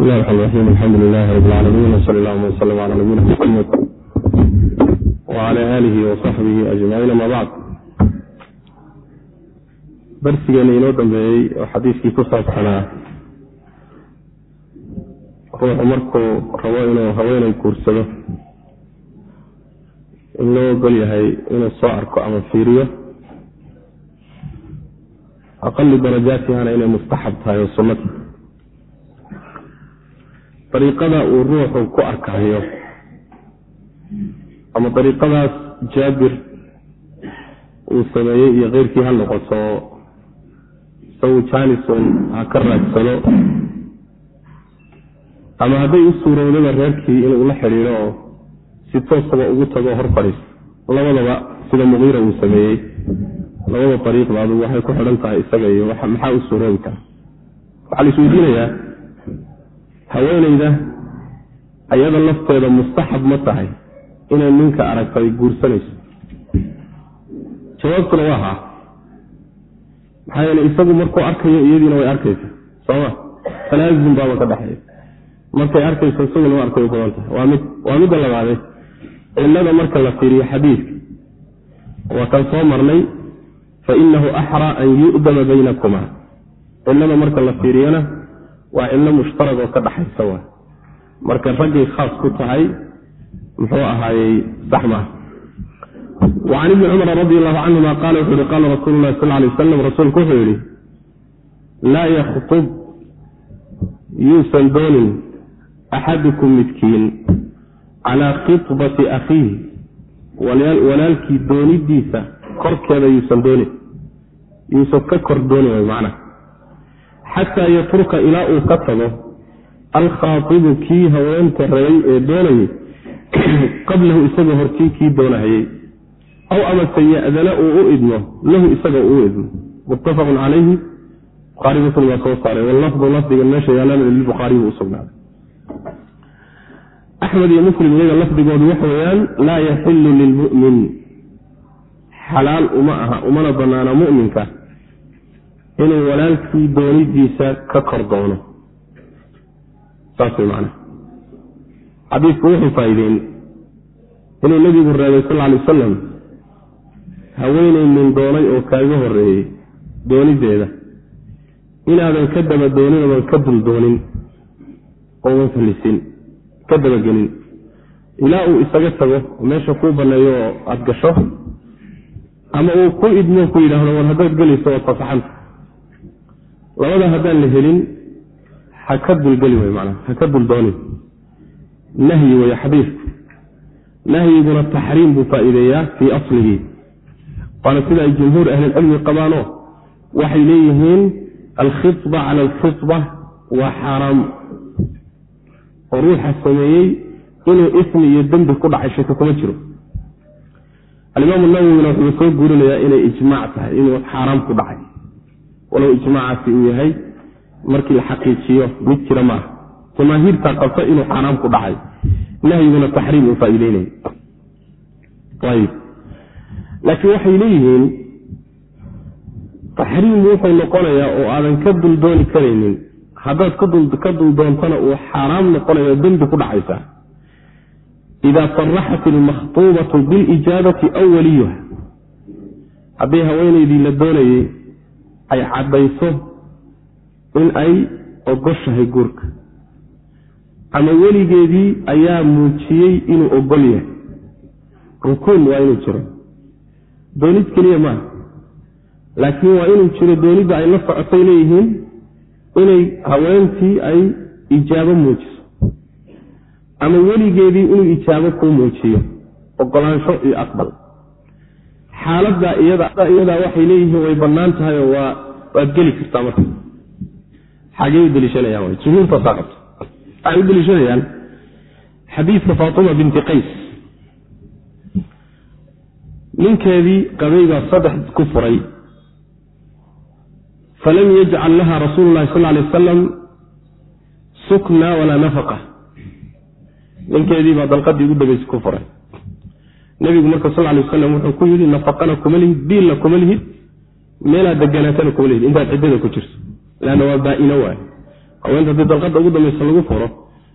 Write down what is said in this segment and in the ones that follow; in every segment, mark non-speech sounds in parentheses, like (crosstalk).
bismi llahi raxmaan raxiim alxamdu lilahi rabi lcaalamiin wsali allahuma wslm cala nabiyina muxamed wcala aalihi wasaxbihi ajmaciin ama bacd darsigeena inoo dambeeyey oo xadiiskii ku saabsanaa ruuxu markuu rabo inuu haweenay guursado in loo ogol yahay inuu soo arko ama fiiriyo. Aqali darajaatihana inay mustaxab tahay oo sunnata dariiqada uu ruuxu ku arkayo ama dariiqadaas jaabir uu sameeyey iyo keyrkii ha noqoto isagu janison ha ka raagsano ama hadday u suurowdaba reerkii inuu la xidhiidho oo si toosaba ugu tago hor fadhiisto labadaba sida muqiira uu sameeyey labada dariiqba adugu waxay ku xidhan tahay isaga iyo maxaa u suuroobi kara? Waxaa la isweydiinayaa haweeneyda ayada lafteeda mustaxab ma tahay inay ninka aragto ay guursanayso. Jawaabtuna waa haa. Maxaa yeele isagu markuu arkayo iyadiina way arkaysa sooma talaazum baaba ka dhexeeya markay arkayso isaguna u arkay badan tahay. Waa mid waa midda labaade. Cillada marka la fiiriyo xadiidka waa kan soo marnay fa inahu axraa an yu'dama baynakuma. Cillada marka la fiiriyona waa cillo mushtarag ka dhaxaysa waa. Marka raggay khaas ku tahay muxuu ahaayey sax maaha wacan ibni cumar radi allahu canhuma qaala wuxuu yihi qaala rasuulu lahi sal lay wasalam rasuulku wuxuu yidhi laa yakhtub yuusan doonin axadukum midkiin calaa khitbati akhiihi. Walaalkii doonidiisa korkeeda yuusan doonin. Yuusan ka kor doonin way macnaha xataa yatruka ilaa uu ka tago alkhaatibu kii haweenta rabay ee doonayay (clears throat) qablahu isagoo hortii kii doonahayey aw amase ya'dana uu u idmo lahu isagoo uu idmo. Muttafaqun calayhi buhaari muslim baa soo saaray. Wallafdu lafdigan meesha yaalana lilbukhaariy buu usugnaaday axmed iyo muslim iyaga lafdigoodu waxa weeyaan laa yaxilu lilmu'min xalaal uma aha umana banaana mu'minka inuu walaalkii doonidiisa ka kor doono. Saas way macnaha xadiisku wuxuu faa'iideyn inuu nebigu reebay sal alay wasalam haweenay nin doonay oo kaaga horreeyey doonideeda. Inaadan ka daba doonin oodan ka dul doonin oodan fallisin ka dabagelin ilaa uu isaga tago oo meesha kuu banneeyo oo aada gasho ama uu ku idmo ku yidhaahdo war haddaad gelayso waad fasaxanta labada haddaan la helin ha ka dulgeli wey manaa ha ka dul doonin nahyi wey xadiisku nahyiguna taxriim buu faa'iideeyaa fii aslihi. Waana sida ay jumhuur ahlilcilmi qabaano waxay leeyihiin alkhitba cala alkhitba waa xaaraam. Oo ruuxa sameeyey inuu ismi iyo dembi ku dhacay shako kuma jiro. Alimaamu nawowina wuxuu soo guurinayaa inay ijmaac tahay inuu xaaraam ku dhacay walow ijmaacaasi uu yahay markii la xaqiijiyo mid jira maaha jamaahiirtaa qabta inuu xaaraam ku dhacay. Nahyiguna taxriim uu faa'iideynaya ayib. Laakiin waxay leeyihiin taxriim wuxuu noqonayaa oo aadan ka dul dooni karaynin. Haddaad ka dul doontana uu xaaraam noqonayo dembi ku dhacaysa idaa saraxat ilmakhtuubatu bilijaabati aw waliyuha haddii haweenaydii la doonayey ay caddayso in ay ogoshahay guurka. Ama weligeedii ayaa muujiyey inuu ogol yahay. Rukuun waa inuu jiro. Doonid keliya maaha laakiin waa inuu jiro doonidda ay la socotay leeyihiin inay haweentii ay ijaabo muujiso. Ama weligeedii inuu ijaabo kuu muujiyo. Ogolaansho iyo aqbal xaaladda iyadaa waxay leeyihiin way bannaan tahay oo waa waad geli kartaa marka. Xagey u deliishanayaan jumhuurtaasaa qabto. Waxay u deliishanayaan xadiidka faatima binti qays. Ninkeedii qabaybaa saddex ku furay. Falam yajcal laha rasuulu lahi sal lay wasalam sukna walaa nafaqa. Ninkeedii dalqadii ugu dambaysa ku furay nebigu marka sal lay wasalam wuxuu ku yidhi nafaqana kuma lihid biilna kuma lihid meelaad deganaatana kuma lihid intaad ciddada ku jirto. Leanna waa baa-ino waay haweenta haddii dalqada ugu dambaysa lagu furo.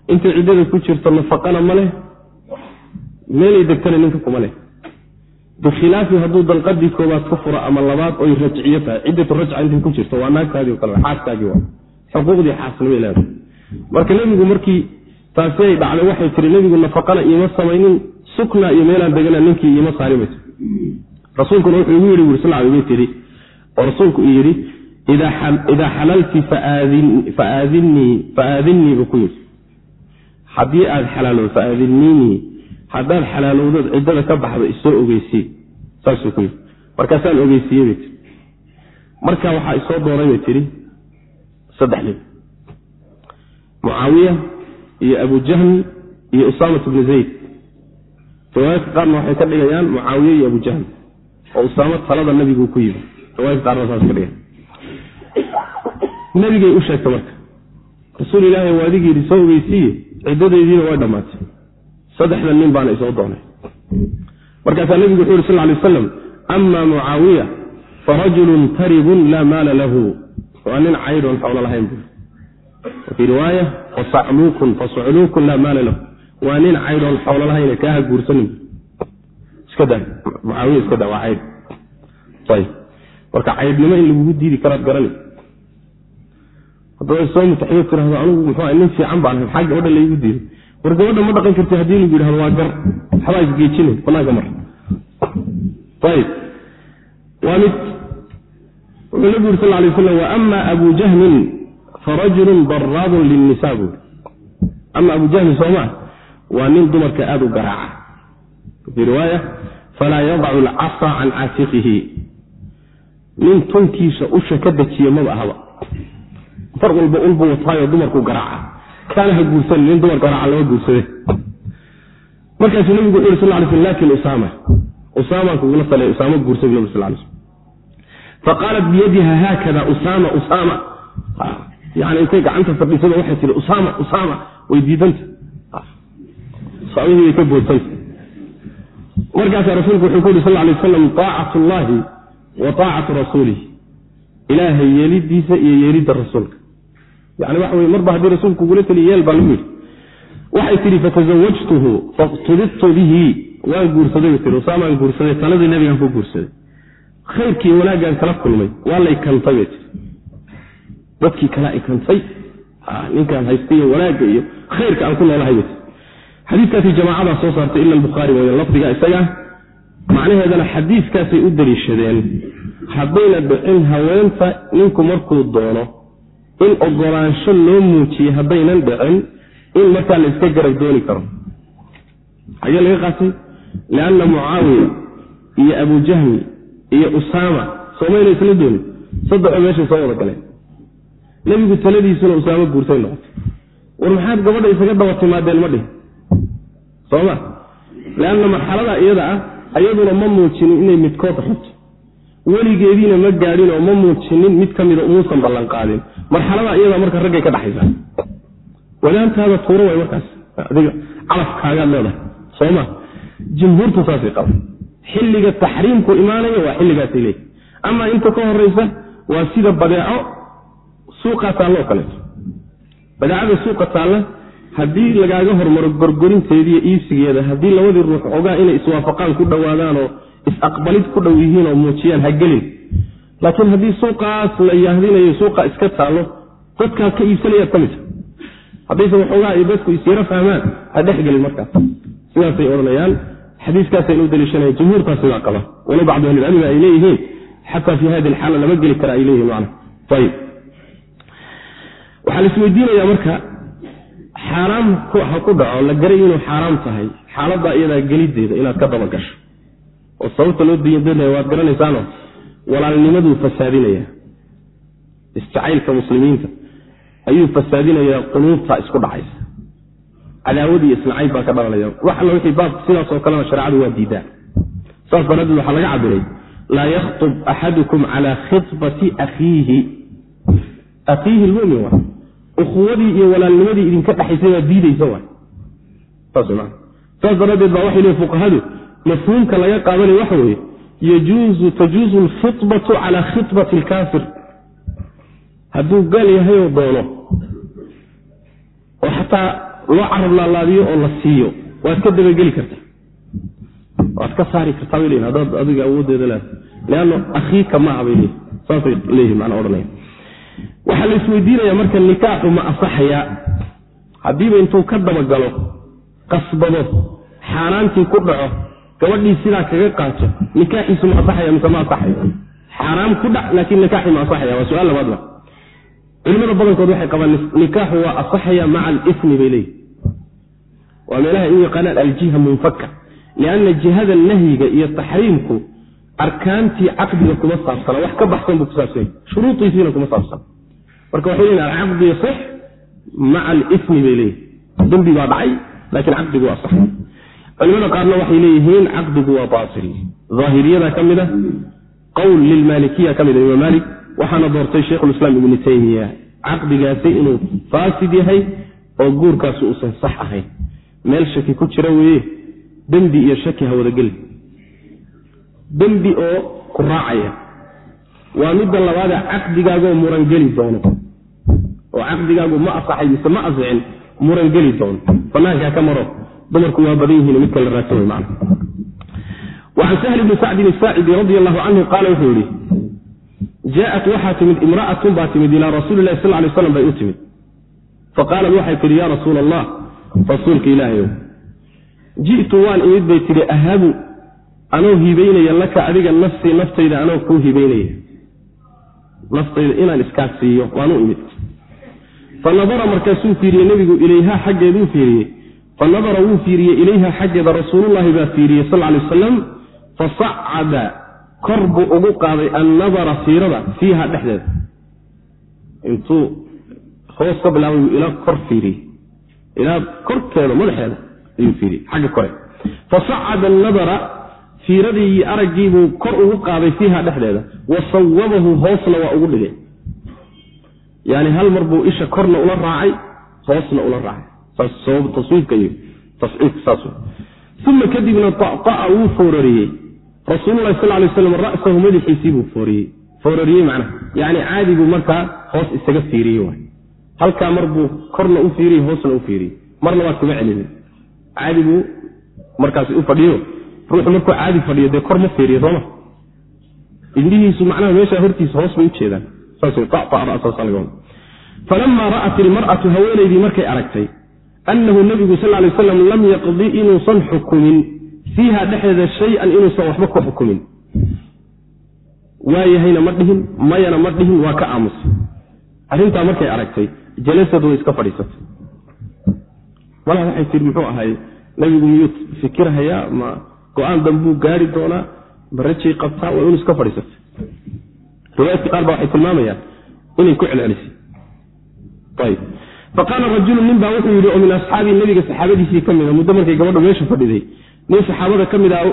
Intay ciddada ku jirto nafaqana ma leh meelay degtana ninka kuma leh. Bikhilaafi hadduu dalqadii koobaad ka furo ama labaad oy rajciyo tahay ciddatu rajca intay ku jirto waa naagtaadii o kale xaaskaagii waa. Xuquuqdii xaasnimay leedahay. Marka nebigu markii taasi ay dhacday waxay tiri nebigu nafaqana iima samaynin sukna iyo meelaan degana ninkii iima saarimayt rasuulkuna wuxuu igu yidhi wuri sal bay tiri oo rasuulku uu yidhi idaa xalalti faaadinnii buu ku yidhi. Haddii aad xalaalow faaadinniinii haddaad xalaalowdood ciddada ka baxdo isoo ogeysiye saasuu ku yidhi. Markaasaan ogeysiiyey bay tii marka waxaa isoo doonay bay tidhi saddex nin. Mucaawiya iyo abu jahmi iyo usaamat bni zayd riwaayadka qaarna waxay ka dhigayaan mucaawiye iyo abu jahmi oo usaamo talada nabiguu ku yimi riwaayadka qaarna saas ka dhigan nabigay u sheegtay marka rasuul ilaahi waa adigii yidhi soo ogeysiiye ciddadaydiina way dhammaatay. Saddexda nin baana isoo doonay. Markaasaa nebigu wuxuu yuri sal lay wasalam ama mucaawiya farajulun taribun laa maala lahu. Waa nin caydhoon xoolo lahayn buu wafii riwaaya fasacluukun fasacluukun laa maala lahu waa nin caydhoon xoolo lahayne kaaha guursanin iska daa mucaawiya iska daa waa caydh ayb marka caydhnimo in lagugu diidi karaad garani. Haddaba soo mutaxiyo tirahdo anugu muxuu nin fiican baan ahay maxaa gabadha laygu diiday. War gabadha ma dhaqan karti haddii lagu yidhahdo waa gar waxbaa isgeejine banaanka mar. Ayb waa mid wuxuu nabigu yuri sal lay waslam wa ama abu jahmin farajulun daraabun lilnisa buuri ama abu jahmin soomaa waa nin dumarka aada u garaaca. Fii riwaaya falaa yadacu alcasa can caatiqihi nin tunkiisa usha ka dejiya maba ahaba. Far walba ulbu wataayo dumarku garaaca. Kaana ha guursan nin dumar garaaca lama guursade. Markaasuu nabigu wuxu yhi sal lay sl laakiin usaama usaamaan kugula talay usaama guursa bu nabig sal lay faqaalat biyadiha haakada usaama usaama. Yani intay gacanta fadhiisada waxay tii usaama usaama way diidanta usaamihii bay ka boodsanta markaasaa rasuulku wuxuu ku yuri sal lay wasalam aacat llahi wa aacatu rasuulih ilaahay yeelidiisa iyo yeelidda rasuulka. Yani waxa weye marba haddii rasuulku kugula taliya yeel baa lagu yidhi. Waxay tidhi fatazawajtuhu faktubidtu bihi. Waan guursaday bay tii usaamaan guursaday taladii nabigaan ku guursaday. Khayrkii wanaaggaan kala kulmay waa lay kantay bay tii dadkii kala ikantay ninkaan haysta iyo wanaagga iyo khayrka aan ku noolahay bay tii xadiiskaasi jamaacadaa soo saartay ila albukhaari way lafdiga isaga. Macnaheedana xadiiskaasay u daliishadeen haddayna dhicin haweenta ninku markuu doono in ogolaansho loo muujiyey haddaynan dhicin in markaa la iska garab dooni karo. Xagee laga qaatay? Lianna mucaawiya iyo abu jahmi iyo usaama. Soomayna isla doonin saddexoo meeshay soo wada galeen. Nebigu taladiisuna usaamo guurtay noqotay. War maxaad gabadha isaga daba timaadeen ma dhihin sooma leanna marxalada iyada ah ayaduna ma muujinin inay midkood rabto weligeediina ma gaadhin oo ma muujinin mid ka mida umuusan ballan qaadin. Marxalada iyada marka raggay ka dhaxaysaa. Wadaantaada tuuro way markaas adiga calafkaagaad leedahay. Sooma jumhuurtu saasay qaba xilliga taxriimku imaanaya waa xilligaasay leeyihi ama inta ka horeysa waa sida badeeco suuqaa taallo oo kaleeto badeecada suuqa taalla haddii lagaaga hormaro gorgorinteediiyo iibsigeeda haddii labadii ruux ogaa inay iswaafaqaan ku dhowaadaanoo is-aqbalid ku dhow yihiin oo muujiyaan ha gelin. Laakiin haddii suuqaas la yahdinayo suuqa iska taallo dadkaa ka iibsanayaad ka midta haddayse waxoogaa ay dadku isyaro fahmaan ha dhex gelin markaas. Sidaasay odhanayaan xadiiskaasayna u daliishanaya jumhuurtaas sidaa qaba. Walo bacdu ahlilcilmi ay leeyihiin xataa fi hadi alxaala lama geli kara ay leeyihiin man ayib waxaa la isweydiinayaa marka xaaraam ha ku dhaco la garay inuu xaaraam tahay. Xaaladda iyadaa gelideeda inaad ka daba gasho. Oo sababta loo diyadanaya waad garanaysaano walaalnimaduu fasaadinaya. Isjacaylka muslimiinta ayuu fasaadinayaa qunuubta isku dhacaysa. Cadaawadii isnacayb baa ka dhalanaya wax alla wixii baabka sidaas oo kalena shareecadu waa diidaa saas daraaddeed waxaa laga cabiray laa yakhtub axadukum calaa khibati akhiihi. Akhiihi lmumin wa ukhuwadii iyo walaalnimadii idinka dhexaysay baa diidaysa waay. Saas daraaddeed baa waxay leeyiin fuqahadu mafhuumka laga qaadanaya waxa weeye yajuuzu tajuuzu alkhibatu calaa khibati alkaafir. Hadduu gaal yahayoo doono oo xataa loo carab laalaadiyo oo la siiyo waad ka dabageli kartaa. Waad ka saari kartaa bay leeyihiin haddaad adiga awooddeeda leedahay leanno akhiika ma aha bay leeyihiin saasay leeyihiin macnaa odhanaya waxaa la isweydiinaya marka nikaaxu ma asaxayaa haddiiba intuu ka dabagalo qasbado xaaraantii ku dhaco gabadhii sidaa kaga qaato nikaaxiisu ma asaxaya mise ma asaxayo. Xaaraam ku dhac laakiin nikaaxii ma asaxaya waa su'aal labaadba culimada badankood waxay qabaan nikaaxu waa asaxaya maca alismi bay leeyihiin waa meelaha u yaqaanaan aljiha munfaka lianna jihada nahyiga iyo taxriimku arkaantii caqdiga kuma saabsana wax ka baxsan buu kusaabsanya shuruudiisiina kuma saabsana marka waxay leeyihiin alcaqdi yaصix maca alismi bay leeyihiin dembi baa dhacay laakiin caqdigu waa sax. Culimada qaarna waxay leeyihiin caqdigu waa baatil. Aahiriyada ka mid a qowl lilmaalikiya ka mid a imaam maalik waxaana doortay sheikhulislaam ibnu taymiya caqdigaasi inuu faasid yahay oo guurkaasi uusan sax ahayn. Meel shaki ku jira weeye dembi iyo shaki ha wadageli dembi oo ku raacaya. Waa midda labaadee caqdigaagoo murangeli doono. Oo caqdigaagu ma asaxay mise ma asixin murangeli doono. Banaankaa ka maro dumarku waa badan yihiin midka la raadsan wey macna. Wacan sahl bni sacdin asaacidi radi allahu canhu qaala wuxuu yihi jaaءat waxaa timid imra'atun baa timid ilaa rasuuli lahi sal lay slam bay u timid. Faqaalat waxay tihi ya rasuula allah rasuulka ilaahayow ji'tu waan imid bay tihi ahabu anoo hibaynaya laka adiga nafsii naftayda anoo kuu hibaynaya naftayda inaan iskaa siiyo waan u imid. Fa nadara markaasuu fiiriyey nebigu ilayha xaggeeduu fiiriyey. Fa nadara wuu fiiriyey ilayha xaggeeda rasuulullahi baa fiiriyey sal lay wasalam fasacada kor buu ugu qaaday annadara fiirada fiiha dhexdeeda. Intuu hoos ka bilaabay ilaa kor fiiriyey. Ilaa korkeeda madaxeeda ayuu fiiriyey xagga kore. Fasacada annadara fiiradii iyo araggiibuu kor ugu qaaday fiiha dhexdeeda. Wa sawabahu hoosna waa ugu dhigay. Yani hal mar buu isha korna ula raacay hoosna ula raacay. Uma kadibna طa'a wuu foorariyey. Rasuululahi sal lay slam ra'sahu madaxiisii buu fooriyey. Foorariyey macnaha. Yani caadi buu markaa hoos isaga fiiriyey halkaa mar buu korna u fiiriyey hoosna u fiiriyey. Marna waa kuma celinin. Caadi buu markaasi u fadhiyo ruuxu markuu caadi fadhiyo dee kor ma fiiriyo sooma indhihiisu macnaha meesha hortiisa hoos bay u jeedaan. Ra'at ilmar'atu haweenaydii markay aragtay annahu nebigu sal lay aslam lam yaqdi inuusan xukumin fiiha dhexdeeda shay-an inuusan waxba ku xukumin. Waayahayna ma dhihin mayana ma dhihin waa ka aamusay arrintaa markay aragtay jalasad way iska fadhiisatay. Malaha waxay tii muxuu ahay nebigu miyuu fikirhayaa ma go'aan dambuu gaari doonaa barajay qabtaa waa inu iska fadhiisatay riwaayadka qaar ba waxay tilmaamayaan inay ku celcelisay. Ayb faqaala rajulu nin baa wuxuu yidhi oo min asxaabii nebiga saxaabadiisii ka mid a muddo markay gabadha meesha fadhiday nin saxaabada ka mid ah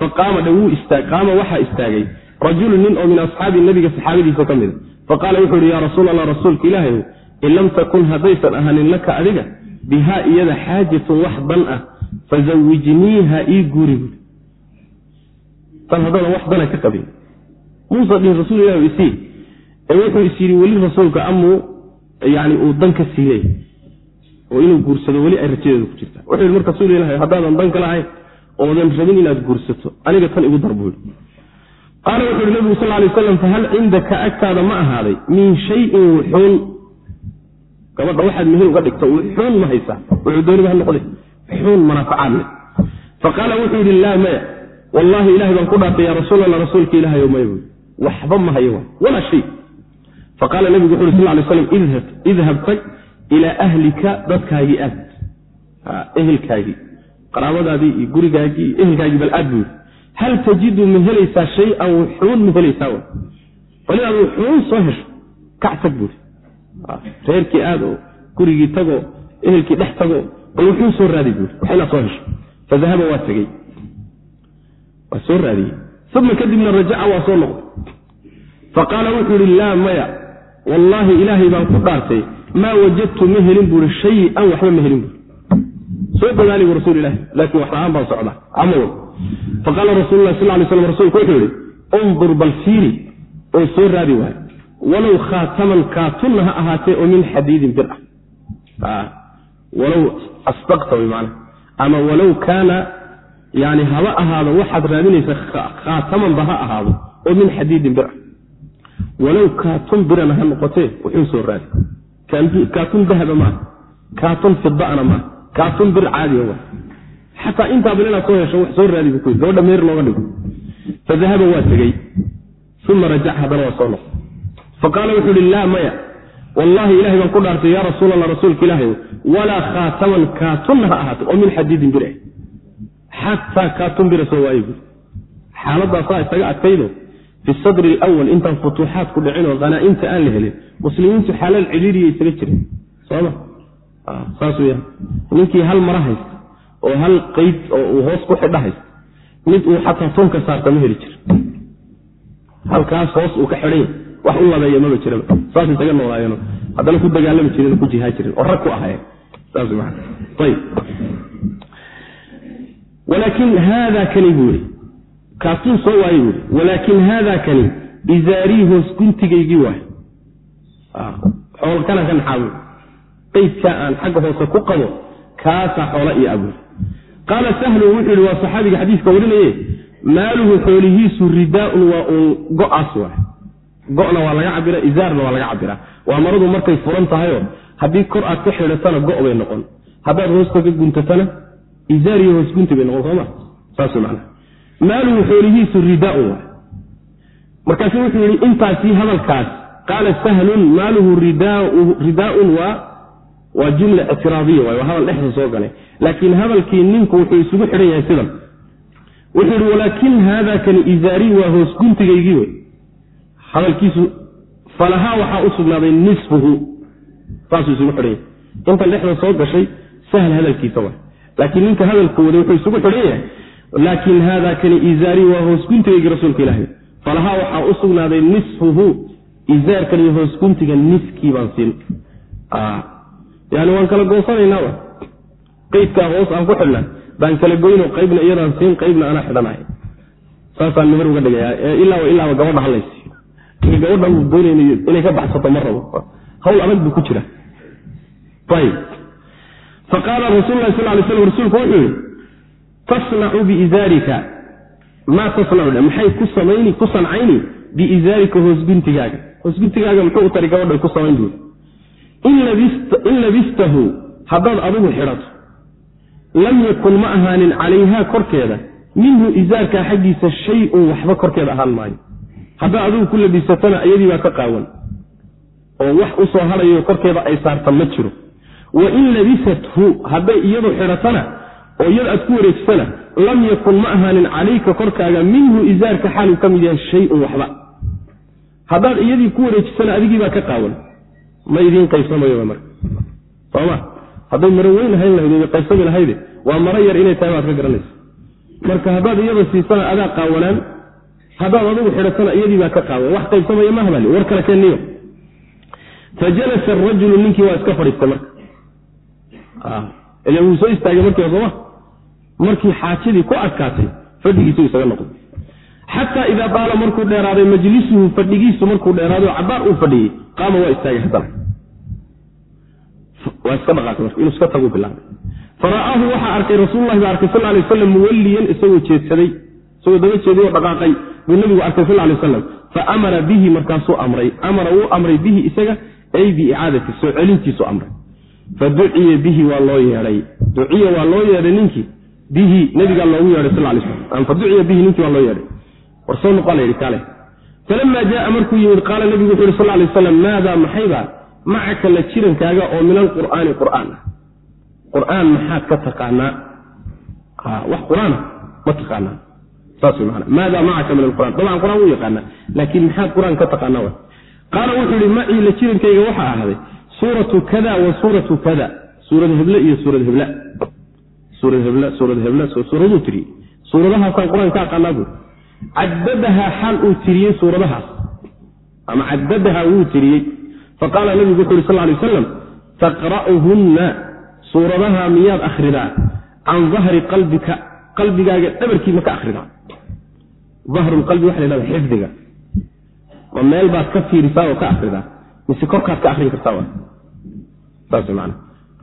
faqaama dhe wuu istaag qaama waxaa istaagay rajulu nin oo min asxaabi nebiga saxaabadiisa ka mid a faqaala wuxuu yidhi yaa rasuul allah rasuulka ilaahayow in lam takun haddaysan ahaanin laka adiga bihaa iyada xaajatun wax dan ah fazawijniiha ii guuri tan haddana wax dana ka qabin. Muusa dhihin rasul ilah isii ee wuxuu is yidhi weli rasuulka amuu yani uu dan ka siiyey oo inuu guursado weli ay rajadeedu ku jirta. Wuxuu yidhi marka rasuul ilahi haddaadan dan ka lahayn oodan rabin inaad guursato aniga tan igu dar buu yidhi. Qaala wuxuu yidhi nabigu sal lay aslam fahal cindaka agtaada ma ahaaday? Min shayin wuxuun. Gabadha waxaad muhiim uga dhigto wuxuun ma haysaa wuxuu dooniba ha noqde wuxuun manaafacaad leh. Faqaala wuxuu yidhi laa maya wallaahi ilahay baan ku dhaartay yaa rasuul allah rasuulka ilaahayo maya buui waxba ma hayo walaa shay. Faqaala nebigu wuxu uri sal lay slam idhab tag ilaa ahlika dadkaagii aad. Ehelkaagii qaraabadaadii iyo gurigaagii iyo ehelkaagii bal aad yidhi hal tajidu ma helaysaa shay-an wuxuun ma helaysaa bal inaad wuxuun soo hesho kac tag buuri. Reerkii aad gurigii tagoo ehelkii dhex tagoo bal wuxuun soo raadi buuri wax inaad soo hesho. Fadahaba waa tegey waa soo raadiyey. Uma kadibna rajaca waa soo noqday. Faqaala wuxuu yihi laa maya. Wallaahi ilaahay baan ku dhaartay. Maa wajadtu ma helin buuri shay-an waxba ma helin buuri. Soo dadaali bu rasul ilahi laakiin wax la'aan baan socdaa. Ama w faqaala rasul lah sal lay slam rasuulku wuxuu yihi undur bal fiiri oo soo raadi waayo walow khaataman kaatunna ha ahaatee oo min xadiidin bir ah walow asdaqta wy maana ama walow kaana yani haba ahaado waxaad raadinaysa khaatamanba ha ahaado oo min xadiidin bir. Walow kaatun birana ha noqotee wuxuu soo raadi. Kaatun dahaba maaha kaatun fidana maaha kaatun bir caadiya wa. Xataa intaaba inaad soo hesho wax soo raadi bu gabadha meer looga dhigo. Fadahaba waa tegey uma rajac haddana waa soo noqo faqaala wuxuu ihi laa maya wallahi ilahay baan ku dhaartay yaa rasuul allah rasuulka ilaahay walaa khaataman kaatunna ha ahaato oo min xadiidin bir xataa kaatun bira soo waaye buui xaaladaasaa isaga adkaydo fi sadri alawal intaan futuuxaadku dhicin oo hanaaimta aan la helin muslimiintu xalaal cidhiiriya isaga jiren soma saas weyaan ninkii hal mara haysta oo hal qeyd oo uu hoos ku xidho haysta mid uu xataa tunka saarta ma heli jiro halkaas hoos uu ka xidhanya wax u labeeya maba jiraba saas isaga noolaayeen haddana ku dagaalami jireen ku jihaa jireen oo rag ku ahayen saas maa ayb walaakin haada kani buu i kaatun soo waaye buui walaakin haada kani izaarii hoos guntigaygii waay xoolkana ka naxaabu qaydkaa aan xagga hoose ku qabo kaasaa xoola iyo abuur qaala sahlun wuxuu yihi waa saxaabiga xadiiska warinaye maaluhu xoolihiisu ridaaun waa uun go'aas waay go-na waa laga cabira izaarna waa laga cabiraa waa maradu markay furan tahayoo haddii kor aad ka xidhatana go' bay noqon haddaad hoosta ka guntatana izaar iyo hoos gunti bay noqon sooma saas man maaluhu xoolihiisu ridaaun waay markaasu wuxuu yihi intaasii hadalkaas qaala sahlun maaluhu ridaaun waa waa jumla ictiraadiya waay waa hadal dhexda soo galay laakiin hadalkii ninku wuxuu isugu xidhan yahay sidan. Wuxuu yihi walaakin haada kani izaarii waa hoos guntigaygii wey hadalkiisu falahaa waxaa u sugnaaday nisfuhu. Saasuu isugu xidhan yahay. Intan dhexda soo gashay sahl hadalkiisa waay laakiin ninka hadalkooda wuxuu isugu xidhan yahay laakin haada kani izaarii waa hoos guntigaygii rasuulka ilaahay. Falahaa waxaa u sugnaaday nisfuhu izaarkan iyo hoos guntiga niskii baan siin. Yani waan kala goosanaynaa qeydkaa hoos aan ku xidhna baan kala goyno qaybna iyadaan siin qaybna anaa xidhanahay. Saasaan meher uga dhigaya ilaaba ilaaba gabadha halaysiiyo gabadha doonayna inay ka baxsato ma rabo. Hawl adag buu ku jira faqaala rasul lah sal lay slam rasuulku wuxuu yihi tasnacu biizaarika maa tasnacu maxay ku samayni ku sancayni biizaarika hoosguntigaaga hoosguntigaaga muxuu u tari gabadha ku samayn buuri in labistahu haddaad adigu xidhato lam yakun ma ahaanin calayhaa korkeeda minhu izaarkaa xaggiisa shay-un waxba korkeeda ahaan maayo haddaad adigu ku labisatana iyadii baa ka qaawan oo wax u soo hadhayo korkeeda ay saarta ma jiro wa in labisathu hadday iyadu xidhatana oo iyada aad ku wareejisana lam yakun ma ahaanin calayka korkaaga minhu izaarka xaaluu ka mid yahay shay-un waxba. Haddaad iyadii ku wareejisana adigii baa ka qaawan. Ma idiin qaybsamayo marka soma hadday maro weyn ahayn lahayd qaybsami lahayde waa maro yar inay tahay baad ka garanaysa. Marka haddaad iyada siisana adaa qaawanaan haddaad adigu xidhatana iyadii baa ka qaawan. Wax qaybsamaya ma habali war kale keeniyo fa jalasa arajulu ninkii waa iska fadhiistay marka ila wuu soo istaagay markiiba sooma markii xaajadii ku adkaatay fadhigiisu isaga noqday. Xataa idaa daala markuu dheeraaday majlisuhu fadhigiisu markuu dheeraaday oo cabaar uu fadhiyey qaama waa istaagay haddana. Waa iska dhaqaaqay marka inuu iska tagu bilaabay. Fara'aahu waxaa arkay rasuululahi baa arkay sal lay waslam muwalliyan isagoo jeedsaday isagoo daba jeeday oo dhaqaaqay. Buu nabigu arkay sal lay waslam fa amara bihi markaasuu amray. Amara wuu amray bihi isaga ay biicaadati soo celintiisu amray fa duciya bihi waa loo yeedhay. duciya waa loo yeedhay ninkii? Bihi nabigaa loogu yeedhay sal lay slam fa duciya bihi ninkii waa loo yeedhay. War soo noqo la yidhi kaale. Falama jaaa markuu yimid qaala nabigu wuxu yhi sal lay waslam maadaa maxayba? Macaka la jirankaaga oo min alqur'aani qur'aan ah. Qur'aan maxaad ka taqaanaa? Wax qur'aana ma taqaanaa. Saas wy maana maada macaka min alqur'an dabcan qur'aan wuu yaqaanaa laakiin maxaad qur'aan ka taqaanaa qaala wuxuu yihi macii la jirankayga waxaa ahaaday suuratu kada wa suuratu kada. Suurad heble iyo suurad hebla. Suurad hebla suurad hebla suuraduu tiriyey suuradahaasaan qur'aan ka aqaanaa buuri cadadahaa xaal uu tiriyey suuradahaas. Ama cadadahaa wuu tiriyey. Faqaala nabigu wuxu yhi sal lay waslam taqra'uhunna suuradaha miyaad akhridaa? Can dahri qalbika qalbigaaga dhabarkii ma ka akhridaa. Dahrulqalbi waxa la hahda xifdiga. Ma meel baad ka fiirisaa oo ka akhridaa? Mise korkaad ka akhrin kartaa saas man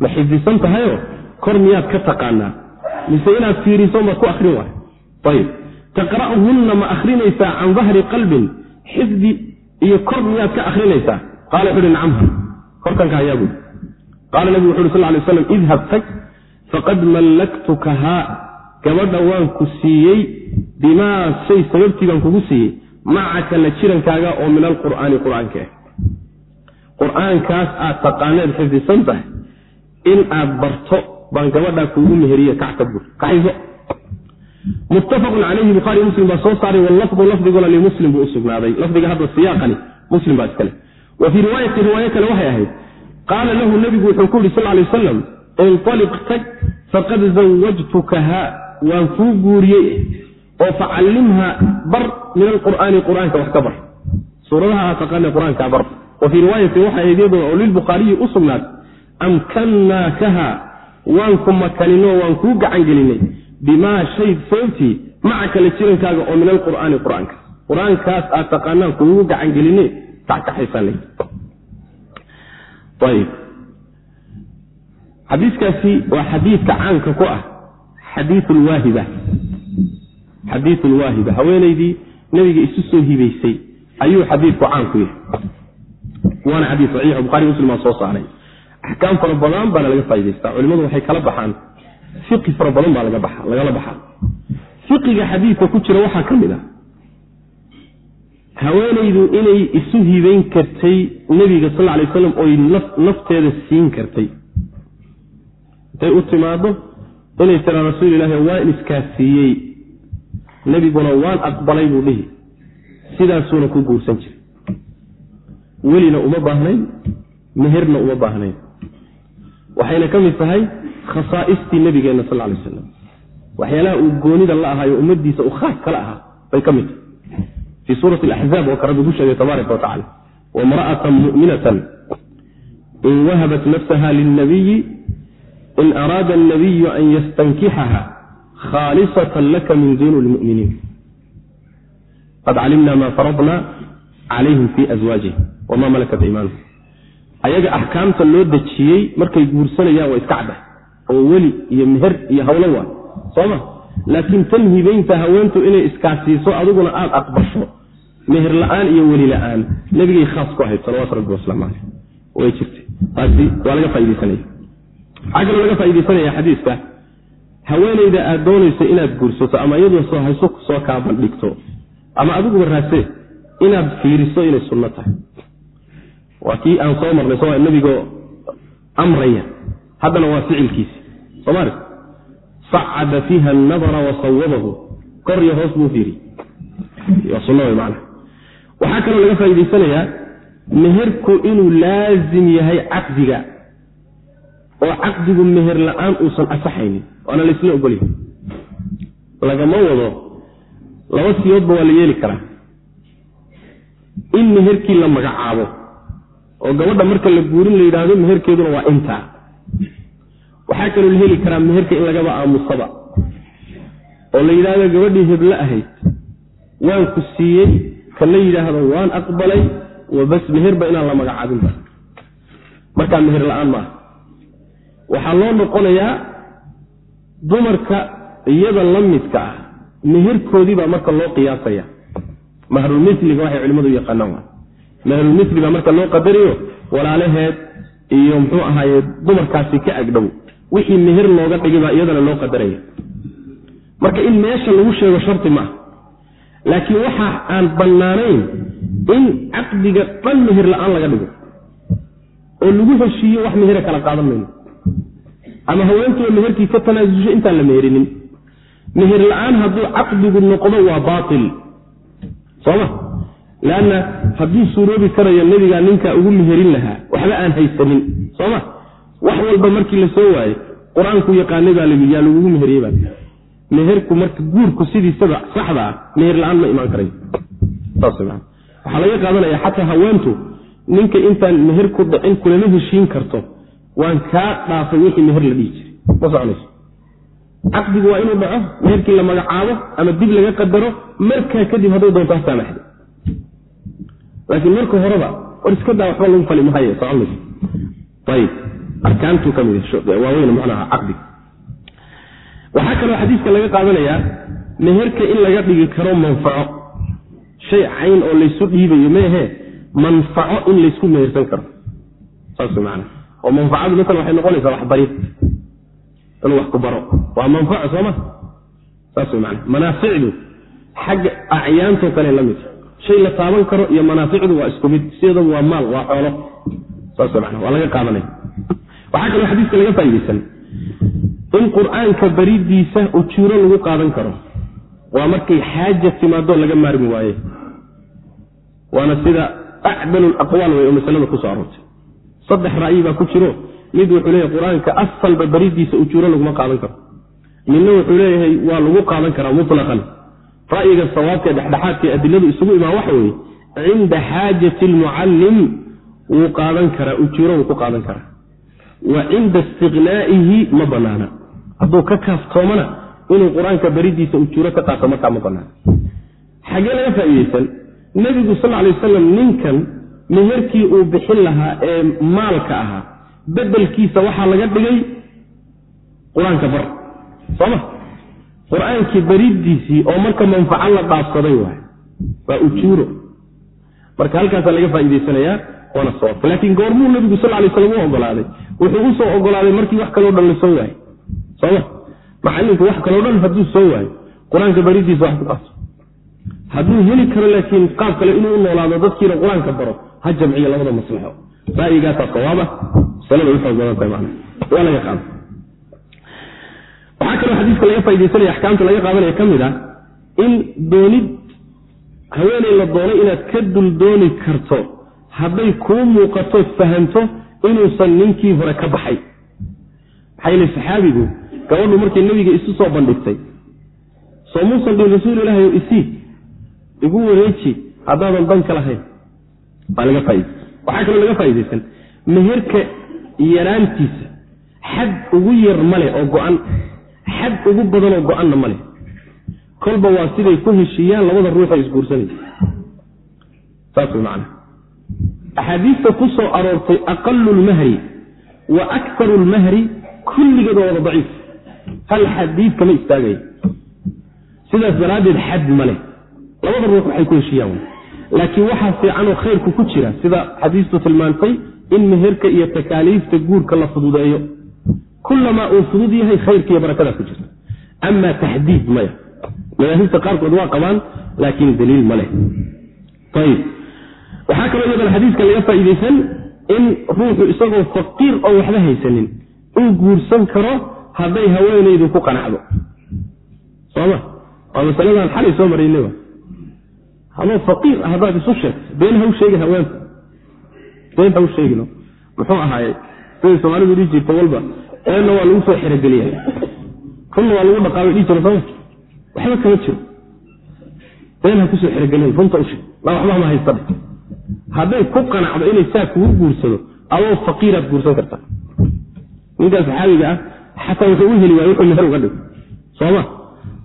ma xifdisan tahayoo kor miyaad ka taqaanaa? Mise inaad fiiriso maad ku akrin waay. Ayib taqra'uhunna ma akrinaysaa can dahri qalbin. Xifdi iyo kor miyaad ka akrinaysaa qaala wuxu uhi nacamha korkanka hayaa buui qaala nabigu wuxu uhi sal lay slam idhab tag faqad mallaktukahaa gabadha waan ku siiyey bimaa shay sababtii baan kugu siiyey. Macaka la jirankaaga oo min alqur'aani qur'aanka ah qur'aankaas aad taqaaneed xifdisan tahay. In aad barto baan gabadhaa kuugu meheriye kacka bur kaxayso muttafaqun calayhi bukhaari muslim baa soo saaray wallafdu lafdiguna limuslim buu usugnaaday lafdiga hadda siyaaqani muslim baa iskale wa fii riwaayati riwaayo kale waxay ahayd qaala lahu nebigu wuxuu ku yidhi sal lay wasalam inaliq tag faqad zawajtukaha waan kuu guuriyey oo facallimha bar min alqur'aani qur'aanka wax ka bar. Suuradaha aad taqaana qur'aanka bar wa fii riwaayati waxay ahayd iyadoo oo lilbukhaariyi u sugnaad amkannaakaha waan ku makaninoo waan kuu gacan gelinay bimaa shay sababtii macaka la jirankaaga oo min alqur'aani qur'aanka qur'aankaas aad taqaanaan kuugu gacan geline kackaxaysanay ayb xadiikaasi waa xadiidka caanka ku ah xadiiu lwaahiba xadiiu lwaahiba haweenaydii nabiga isu soo hibaysay ayuu xadiidku caan ku yahay waana xadii saxiix bukhari muslim baa soo saaray axkaam fara badan baana laga faa'idaystaa culimadu waxay kala baxaan. Fiqi fara badan baa lagala baxaa. Fiqiga xadiidka ku jira waxaa ka mid ah haweenaydu inay isu hibayn kartay nebiga sal lay aslam oy nafteeda siin kartay. Intay u timaado inay tiraa rasuul ilahi waan iskaasiiyey nebiguna waan aqbalay buu dhihi. Sidaasuuna ku guursan jiray welina uma baahnayn meherna uma baahnayn. Waxayna ka mid tahay khasaaistii nabigeenna sal lay aslam waxyaalaha uu goonida la ahaayo ummadiisa uu khaas kala ahaa bay ka mid tahay. Fii suurati alaxzaab waa ka rabbi ku sheegay tabaaraka wa tacala mu'minatan in wahabat nafsaha lilnabiyi in araada alnabiyu an yastankixaha khaalisatan laka min duuni lmu'miniin. Qad calimna ma faradna calayhim fii aswaajihim wamaa malakat iimaanuhum ayaga axkaamta loo dejiyey markay guursanayaan waa iska cadda. Oo weli iyo meher iyo hawlo waa. Sooma laakiin tan hibaynta haweentu inay iskaasiiso adiguna aada aqbasho. Meher la'aan iyo weli la'aan. Nebigay khaas ku ahayd salawatu rabbi wasalaamu caleyh way jirtay. Taasi waa laga faidaysanaya waxaa kaloo laga faa'idaysanaya xadiiska. Haweenayda aad doonayso inaad guursato ama iyadoo soo hayso soo kaa bandhigto ama adiguba raasee inaad fiiriso inay sunno tahay waa kii aan soo marnay soo nebigoo amraya. Haddana waa ficilkiisi soomali sacada fiiha anadara wa sawabahu kor iyo hoos buu fiiri. Waa sunna wey macana waxaa kaloo laga faa'idaysanayaa meherku inuu laasim yahay caqdiga. Oo caqdigu meher la'aan uusan asaxaynin. Waana laysla ogolyahay lagama wado laba siyoodba waa la yeeli karaa. In meherkii la magacaabo oo gabadha marka la guurin la yidhaahdo meherkeeduna waa intaa. Waxaa kaloo la heli karaa meherka in lagaba aamusaba. Oo la yidhaahdo gabadhii heblo ahayd waan ku siiyey ka la yidhaahdo waan aqbalay wa bas meherba inaan la magacaabinba markaa meher la'aan maaha waxaa loo noqonayaa dumarka iyada la midka ah meherkoodii baa marka loo qiyaasaya. Mahrulmiliga waxay culimmadu yaqaanaan waa mahrulmili baa marka loo qadariyo walaalaheed iyo muxuu ahaaye dumarkaasi ka agdhow. Wixii meher looga dhigay baa iyadana loo qadaraya marka in meesha lagu sheego sharti ma ah laakiin waxa aan bannaanayn in caqdiga dhan meher la'aan laga dhigo oo lagu heshiiyo wax mehera kala qaadan mayno. Ama haweentuba meherkii ka tanaasusho intaan la meherinin. Meher la'aan hadduu caqdigu noqdo waa baatil. Sooma leanna hadduu suuroobi karayo nebigaa ninkaa ugu meherin lahaa waxba aan haysanin sooma? Wax walba markii la soo waayo qur'aanku yaqaanay baa yaa lagugu meheriyey meherku marka guurku sidiisaba saxda ah meher la'aan ma imaan karayo waxaa laga qaadanaya xataa haweentu ninka intaan meher ku dhicin kulama heshiin karto waan kaa dhaafay wixii meher la dhihi jiray. Caqdigu waa inuu dhaco meherkii la magacaabo ama dib laga qadaro markaa kadib hadday doonto ha saamaxda laakiin marka horeba war iska daa waxba lagu fali mahaye soconmayso ayib. Arkaantuu ka mid waaweyn macnaha caqdiga waxaa kaloo xadiiska laga qaadanayaa meherka in laga dhigi karo manfaco. Shay cayn oo laysu dhiibayo meehe manfaco in laysku mehersan karo. Saas macana oo manfacadu maala waxay noqonaysaa waxbarid inuu wax ku baro. Waa manfaco sooma saas mana manaaficdu xagga acyaantoo kale la mid shay la taaban karo iyo manaaficdu waa isku mid sideedaba waa maal waa xoolo. Saas mana waa laga qaadanaya waxaa kaloo xadiiska laga faa'idaysan in qur'aanka baridiisa ujuuro lagu qaadan karo waa markay xaaja timaado laga maarmi waaye. Waana sida acdal aqwaal wey oo masalada ku soo aroortay. Saddex ra'yi baa ku jiro. Mid wuxuu leeyahay qur'aanka asalba baridiisa ujuuro laguma qaadan karo. Midna wuxuu leeyahay waa lagu qaadan karaa mutlaqan ra'yiga dhexdhexaadka adiladu isugu imaan waxa weeye cinda xaajati lmucallim wuu qaadan karaa ujuuro wuu ku qaadan karaa. Wa cinda istiqnaa'ihi ma banaana hadduu ka kaaftoomana inuu qur'aanka baridiisa ujuuro ka qaato markaa ma banaana xagee laga faa'iideysan nebigu sal lay wasalam ninkan meherkii uu bixin lahaa ee maalka ahaa bedelkiisa waxaa laga dhigay qur'aanka bar. Sooma qur'aankii baridiisii oo marka manfaco la dhaafsaday waay. Waa ujuuro. Marka halkaasaa laga faa'iidaysanayaa waana sababta laakiin goormuu nebigu sal lay slam u ogolaaday. Wuxuu u soo ogolaaday markii wax kaloo dhan la soo waayo sooma? Macalinku wax kaloo dhan hadduu soo waayo. Qur'aanka baridiisa wax ku dhaafso hadduu heli karo laakiin qaab kale inuu u noolaado dadkiina qur'aanka baro ha jamciyo labada maslaxo. Ra'yigaasaa sawaaba. Masalada u xoog badan tahay macna. Waa laga qaada waxaa kaloo xadiiska laga faa'idaysanaya axkaamta laga qaadanaya ka mid ah in doonid haweeney la doonay inaad ka dul dooni karto hadday kuu muuqatood fahamto inuusan ninkii hore ka baxay. Maxaa yeele saxaabigu gabadhu markay nebiga isu soo bandhigtay soo muusan dhin rasuul ilaahi o isii igu wareeji haddaadan dan ka lahayn. Baa laga faaiday waxaa kaloo laga faa'iidaysan meherka yaraantiisa xad ugu yar male oo go-an xad ugu badanoo go-anna ma leh. kolba waa siday ku heshiiyaan labada ruuxee isguursanaysa saas way macana axaadiista ku soo aroortay aqalu lmahri wa aktaru lmahri kulligeed waa wada daciif. Hal xadiid kama istaagaya sidaas daraaddeed xad ma leh. Labada ruux waxay ku heshiiyaan laakiin waxaa fiicanoo khayrku ku jira sida xadiistu tilmaantay in meherka iyo takaaliifta guurka la fududeeyo kulamaa uu fudud yahay khayrka iyo barakadaa ku jirta amaa taxdiid maya. Madaahibta qaarkood waa qabaan laakiin daliil ma leh. Ayib waxaa kaloo iyadana xadiiska laga faa'iidaysan in ruuxu isagoo faqiir oo waxba haysanin uu guursan karo hadday haweenaydu ku qanacdo. Soma waa masaladan xalay soo maraynay hadoo faqiir ah haddaad isu sheegto been ha u sheegin haweenka been ha u sheegino. Muxuu ahaaye siday soomaalidu dhihi jirta walba eenna waa lagu soo xerogeliya runna waa lagu dhaqaabay dhihi jira sooma waxba kama jiro. Been ku soo xerogelin runta u sheeg. La waxba ma haysta dhe hadday ku qanacdo inay saa kugu guursado adoo faqiiraad guursan kartaa ninkaas saxaabiga ah xataa wuxuu u heli waay wuxuu meher uga dhigo sooma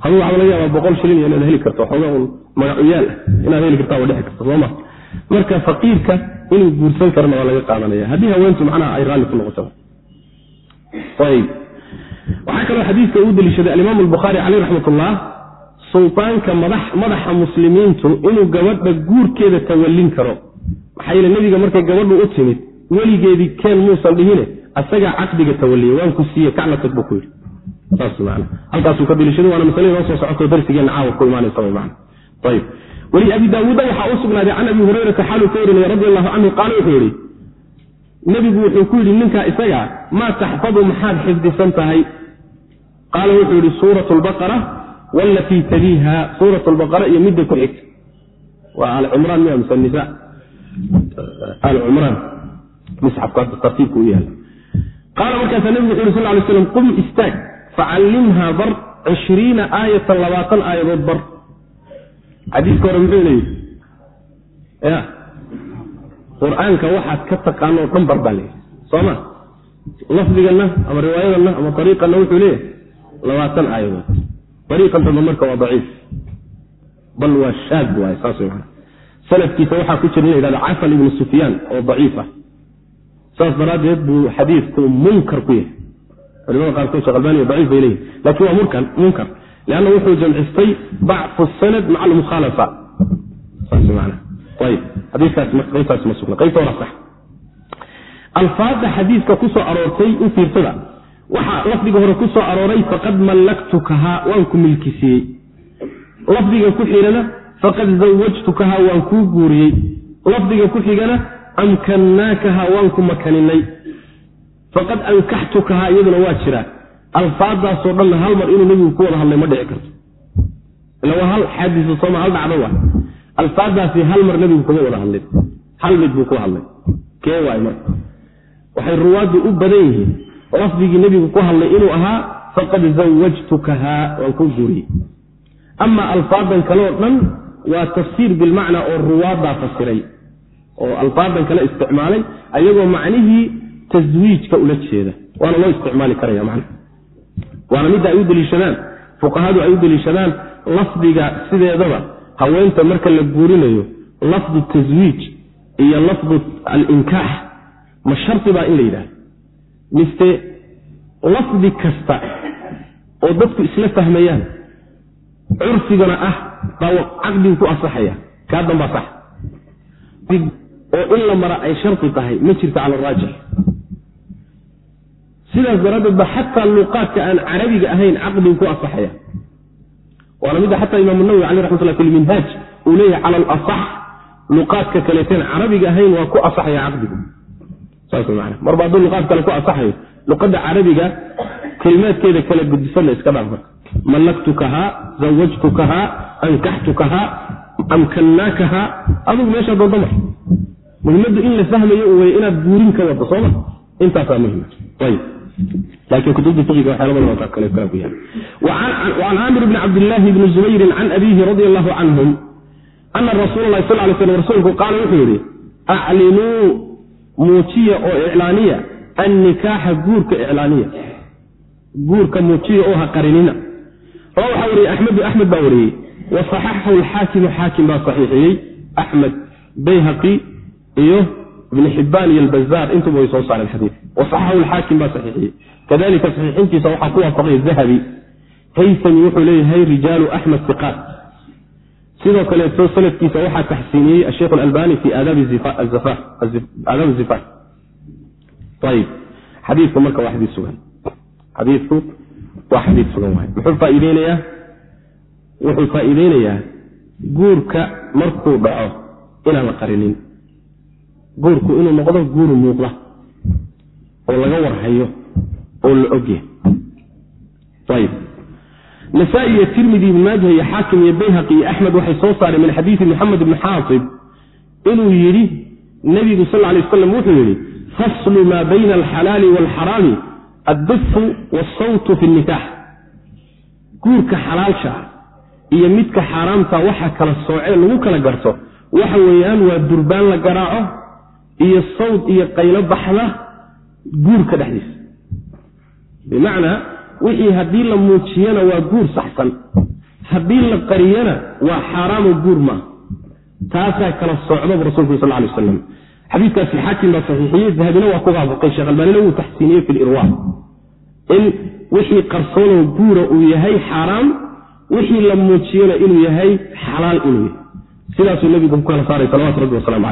haduu waxaa laga yaabaa boqol shilin inaad heli karto xoogaa un magacuyaal ah. Inaad heli kartaa waa dhici karta sooma marka faqiirka inuu guursan karana waa laga qaadanaya haddii haweentu macnaha ay raalli ku noqoto waxaa kaloo xadiiska uu deliishaday alimaam albukhaari caleyh raxmatullah sultaanka madaxa muslimiintu inuu gabadha guurkeeda tawallin karo maxaa yeele nebiga markay gabadhu u timid weligeedii keen muusan dhihine asagaa caqdiga tawalliya waan ku siiye kacla tag buu ku yidhi halkaasuu ka deliishaday waana masale noo soo socoto darsigeena caawa ku imaanaysa man ayb weli abi daawuuda waxaa u sugnaaday can abi hurayrata xaaluu ka warinaya radi allahu canhu qaala wuxuu yidhi nebigu wuxuu ku yidhi ninkaa isaga maa taxfadu maxaad xifdisan tahay? Qaala wuxuu yidhi suurat lbaqara walatii taliiha. Suurat lbaqara iyo midda ku xigta. Waa alcumraan miya mise nisa alcumraan misxafku hadda tartiibku u yaalla qaala markaasaa nebigu wuxu yhi sal lay slam qum istaag facallimhaa bar cishriina aayatan labaatan aayadood bar. Xadiiska hore muxuu leeyihi ya qur'aanka waxaad ka taqaano o dhan bar baa leeyahy sooma lafdiganna ama riwaayadanna ama ariiqanna wuxuu leeyahay labaatan aayadood. Ariiqan dambe marka waa daciif. Bal waa shaad waay saas sanadkiisa waxaa ku jira la yhahda cafal ibnu sufyaan oo daciif ah. Saas daraaddeed buu xadiidku munkar ku yahay. Culimada qaarkood sheekh albani daciif bay leeyihiin laakiin waa murkan munkar. Leanna wuxuu jamcistay bacfu sanad maca almukhaalafa. Saas maana alfaadda xadiiska ku soo aroortay u fiirsada waxaa lafdiga hore ku soo arooray faqad mallaktukahaa waan ku milkisiiyey lafdiga ku xigana faqad zawajtukahaa waan kuu guuriyey lafdiga ku xigana amkannaakahaa waan ku makaninay faqad ankaxtukahaa iyaduna waa jiraa alfaadaasoo dhanna hal mar inuu nebigu ku wada hadlay ma dhici karto ila waa hal xaadisu sooma hal dhacdo waa alfaadaasi hal mar nebigu kuma wada hadlin. Hal mid buu ku hadlay. Kee waay marka? Waxay ruwaaddu u badan yihiin. Lafdigii nebigu ku hadlay inuu ahaa faqad zawajtukahaa waan ku guuriyey. Ama alfaadan kaleo dhan waa tafsiir bilmacnaa oo ruwaaddaa fasiray oo alfaadan kale isticmaalay ayagoo macnihii taswiijka ula jeeda. Waana loo isticmaali karaya man waana midda ay u deliishadaan. Fuqahadu ay u deliishadaan lafdiga sideedaba haweenta marka la guurinayo lafdu taswiij iyo lafdu alinkaax ma shardi baa in la yidhahdo mise lafdi kasta oo dadku isla fahmayaan curfigana ah baa caqdigu ku asaxaya. Kaa danbaa sax. Oo in la mara ay shardi tahay ma jirta cala raajix. Sidaas daraaddeed ba xataa luqaadka aan carabiga ahayn caqdigu ku asaxaya waana midda xataa imaam nawowi caleh raxmatullah fi lminhaaj uu leeyahay cala alasax luqaadka kaleeteen carabiga ahayn waa ku asaxaya caqdigu. Saas man marba hadduu luqaad kale ku asaxayo luqadda carabiga kelimaadkeeda kala gudisana iska dhaaf marka. Mallaktukahaa zawajtukahaa ankaxtukahaa amkannaakahaa. Adugu meesha doonta mar muhimmaddu in la fahmayo wey inaad guurin ka wado sooma intaasaa muhima ayb laakiin kutubta fiqiga waxyaala badan oo kale kale ku yaal وعن caamir bni cabdillaahi bni zubayrin can abiihi radi allahu canhum ana rasuula lahi sal lay slam rasuulku qaala wuxuu yidhi aclinuu muujiya oo iclaaniya annikaaxa guurka iclaaniya guurka muujiya oo ha qarinina rawa waxaa wariyey axmedu axmed baa wariyey wa saxaxahu alxaakimu xaakim baa saxiixiyey axmed bayhaqi iyo ibni xibbaan iyo albazaar intuba way soo saareen xadiid wa saxaxahu alxaakim baa saxiixiyey. Kadalika saxiixintiisa waxaa ku waafaqay dahabi haysami wuxuu leeyahay rijaalu axmed siqaat sidoo kaleeto sanadkiisa waxaa taxsiiniyey asheikh alalbani fi aadaab zifaf ayib xadiidku marka waa xadiid sugan. Xadiidku waa xadiid sugan waay muxuu faaiideynayaa? Wuxuu faa'iideynayaa guurka markuu dhaco inaan la qarinin guurku inuu noqdo guur muuqda oo laga warhayo oo la ayib nasaa-i iyo tirmidi ibn maajah iyo xaakim iyo bayhaqi iyo axmed waxay soo saareen min xadiidi maxamed ibni xaatib inuu yidhi nebigu sal ly wasalam wuxuu yidhi faslu maa bayna alxalaali waalxaraami addifu waalsawtu fi nnikaax guurka xalaalsha ah iyo midka xaaraamta waxa kala soocee lagu kala garto waxa weeyaan waa durbaan la garaaco iyo sawd iyo qaylo baxda guurka dhexdiisa. Bimacnaa wixii haddii la muujiyana waa guur saxsan haddii la qariyana waa xaaraamo guur maaha. Taasaa kala socdaba rasulku sal lay wasalam xadiikaasi xaakim baa saxiixiyey dahabina waa ku waafaqay sheekh albaanina wuu taxsiiniyey fi lirwa in wixii qarsoonoo guura uu yahay xaaraam wixii la muujiyana inuu yahay xalaal inuu yahay. Sidaasuu nabigu ku kala saaray salawatu rabbi wasalaamu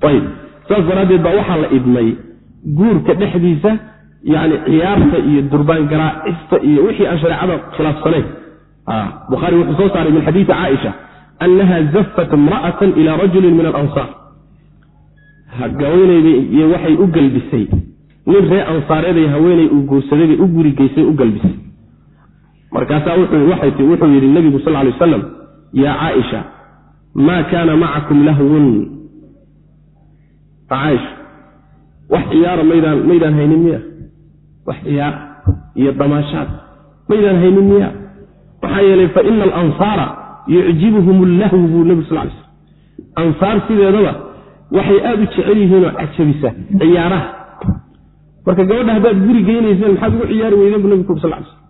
caleyh saas daraaddeed baa waxaa la idmay guurka dhexdiisa yani ciyaarta iyo durbaan garaacista iyo wixii aan shareecada khilaafsanayn. Bukhaari wuxuu soo saaray min xadiidi caaisha annaha zafat imra'atan ila rajulin min alansaar. Haweeneyda waxay u galbisay. Nin ree ansaareeday haweeney uu guursaday bay u gurigeysay u galbisay. Markaasaa wuxuu yidhi nebigu sal lay wasalam yaa caaisha maa kaana macakum lahwun caaisha. Wax ciyaara maydaan maydaan haynin miya. Wax ciyaar iyo damaashaad. Maydaan haynin miya. Maxaa yeelay fa ina alansaara yucjibuhum allahwu buu nebi sal lay slam ansaar sideedaba waxay aada u jecel yihiinoo cajabisa ciyaaraha. Marka gabadha haddaad guri geynayseen maxaad ugu ciyaari weydeen bu nebigu uri sal lay slam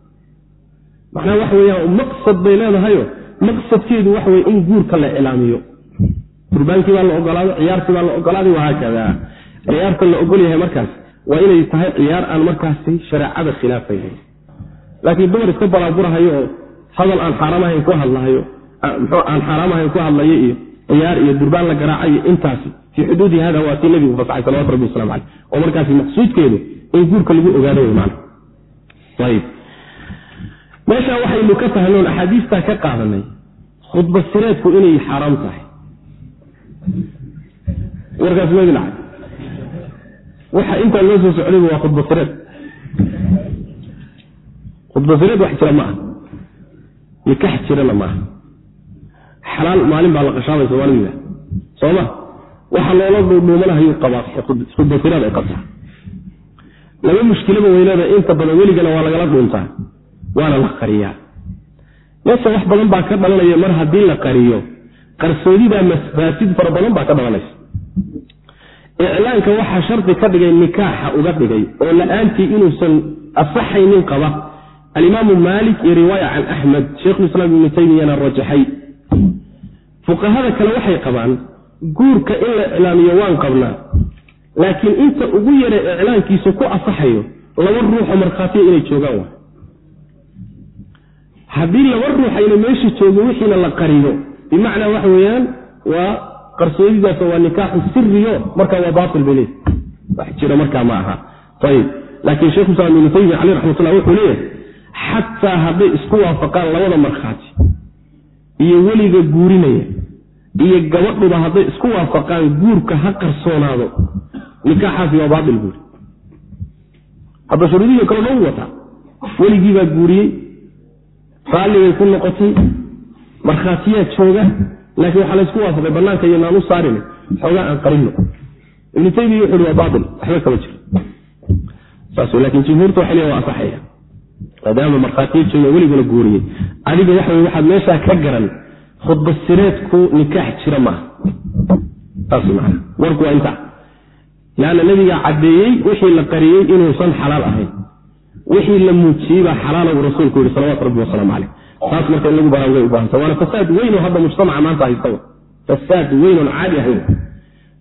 macnaha waxa weyaan maqsad bay leedahayo. Maqsadkeedu waxa weye in guurka la iclaamiyo durbaankii baa la ogolaaday ciyaartii baa la ogolaaday wahaakada ciyaarta la ogol yahay markaas waa inay tahay ciyaar aan markaasi shareecada khilaafayn laakiin dumar iska balaaburahayo oo hadal aan xaaraam ahayn ku hadlahayo aan xaaraam ahayn ku hadlayo iyo ciyaar iyo durbaan la garaacayo intaasi fii xuduudi hada waa tii nabigu fasaxay salawatu rabbi waslamu caleyh oo markaasi maqsuudkeedu in guurka lagu ogaado wey maana ayib. Meeshaa waxaynu ka fahnoon axaadiistaa ka qaadanay khudba sireedku inay xaaraam tahay warkaas madin cad. Waxa intaa loo soo socdayba waa khudba sireed khudba sireed wax jira ma aha. Nikax jirana maaha xalaal maalin baa la qashaabay soomaalida sooma waxa loola dhuudhuumanahayu qabaa khudba sireed ay qabtaa. Laba mushkilaba weyneeda inta badan weligana waa lagala dhuuntaa. Waana la qariyaa. Meesha wax badan baa ka dhalanaya mar haddii la qariyo qarsoodidaa mafaasid fara badan baa ka dhalanaysa iclaanka waxaa shardi ka dhigay nikaaxa uga dhigay oo la'aantii inuusan asaxaynin qaba alimaamu maalik iyo riwaaya can axmed sheikhulislaam ibnu taymiyana rajaxay. Fuqahada kale waxay qabaan guurka in la iclaamiyo waan qabnaa laakiin inta ugu yara iclaankiisu ku asaxayo laba ruuxo markhaatiya inay joogaan wa haddii laba ruux ayna meesha joogin wixiina la qariyo bimacnaa waxa weeyaan waa qarsoodidaas waa nikaaxu siriyo markaa waa baatil bay leeyihi wax jira markaa ma aha. Ayib laakiin sheikhu islaam ibnu taymiya caleyh raxmatullah wuxuu leeyahay xataa hadday isku waafaqaan labada markhaati iyo weliga guurinaya iyo gabadhuba hadday isku waafaqaan guurka ha qarsoonaado nikaaxaasi waa baatil buuri hadda shuruudihi kale dhow wataa weligii baa guuriyey raalligay ku noqotay markhaatiyaa jooga laakiin waxaa laysku waafaqay banaanka iyo naan u saarin xoogaa aan qarino ibnu taymiya wuxu waa baatil waxba kama jiro laakiin jumhuurta waxay leeya waa asaxaya maadaama markhaatiya jooga weliguna guuriyey adiga waxa wey waxaad meeshaa ka garan khudba sireedku nikaax jira maaha saas maana warku waa intaa leanna nabigaa caddeeyey wixii la qariyey inuusan xalaal ahayn. Wixii la muujiyey baa xalaala buu rasuulku yihi salawatu rabbi wasalaamu caleyh taas marka in lagu baraarugay u waana fasaad weyn oo hadda mujtamaca maanta haysta fasaad weyn oon caadi ahayn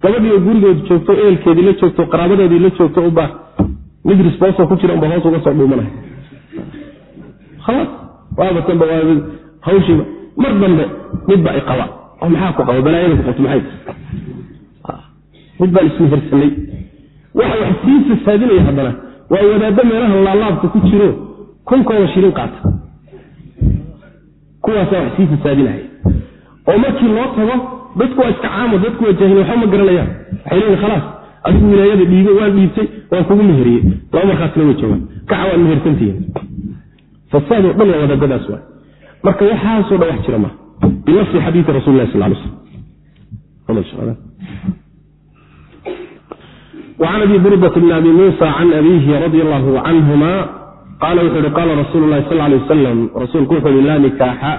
gabadhii oo gurigeedu joogto ehelkeedii la joogto qaraabadeedii la joogto uba mid risbooso ku jira unba hoos uga soo dhuumanaya khalaas waabatanba waa hawshiiba. Mar dambe midba i qaba. Oo maxaa ku qaba? Balaayada ku qabto maxay? Mid baan ismehersanay waxa wax sii fasaadinaya haddana waa wadaaddo meelaha laalaabka ku jiro. Kunkooda shirin qaata kuwaasaa wax sii fasaadinaya oo markii loo tago dadku waa iska caamo dadku waa jaahil waxba ma garanayaan waxay leeyihin khalaas adigu wilaayada dhiibay waan dhiibtay waan kugu meheriyey laba markhaasna way joogaan kaca waad mehersantihiin fasaad oo dhan waa wadaadadaas waay marka waxaasoo dhan wax jira ma binafsi xadiidi rasul lah sal slam وعn abi burdة bn abi muسى can abihi radi allahu canهuma qaala wuxuu ihi qaala rasuulu lahi sal lay wasalam rasuulku wuxuu ihi laa nikaaxa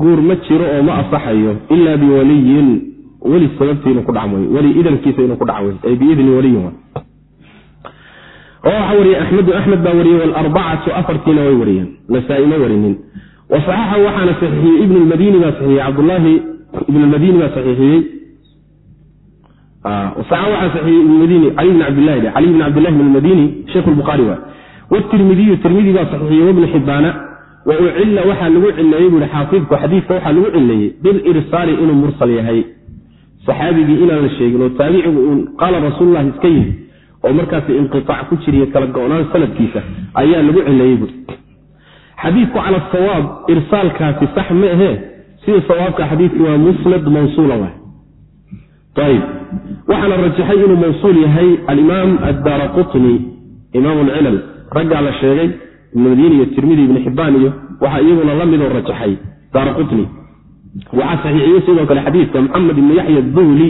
guur ma jiro oo ma asaxayo ila biwaliyin weli sababtii ku dhac mooye weli idankiisa inuu ku dhac wey ay biidni waliyin waxa wariyey axmedu axmed baa wariyey wlarbacatu afartiina way wariyeen nasaa-i ma warinin. Wasaxaxahu waxaana saxiixiyey ibn lmadini baa saxiixiyey cabdulahi ibn lmadini baa saxiixiyey. Waxaa saxiixiyey ibnmadini cali bn cabdilahi cali bn cabdillahi bn lmadini sheikh lbuhaari waay wtirmidiyu tirmidi baa saxiixiyey wabnu xibaana wa ucila waxaa lagu cileeyey buui xaafidku xadiidka waxaa lagu cileeyey bilirsaali inuu mursal yahay saxaabigii inaan la sheegin oo taabicigu uun qaala rasuululahi iska yihi oo markaas inqiaac ku jiriyo kala go-naan sanadkiisa ayaa lagu cileeyey bui xadiidku cala sawaab irsaalkaasi sax ma ahee sida sawaabka xadiidki waa musnad mawsuula waay waxaana rajaxay inuu mawsuul yahay alimaam addaara qutni imaam lcilal raggaa la sheegay ibnu madiini iyo tirmidi ibni xibaan iyo waxaa iyaguna la midoo rajaxay daara qutni waxaa saxiixiyey sidoo kale xadiidka maxamed ibni yaxya duhli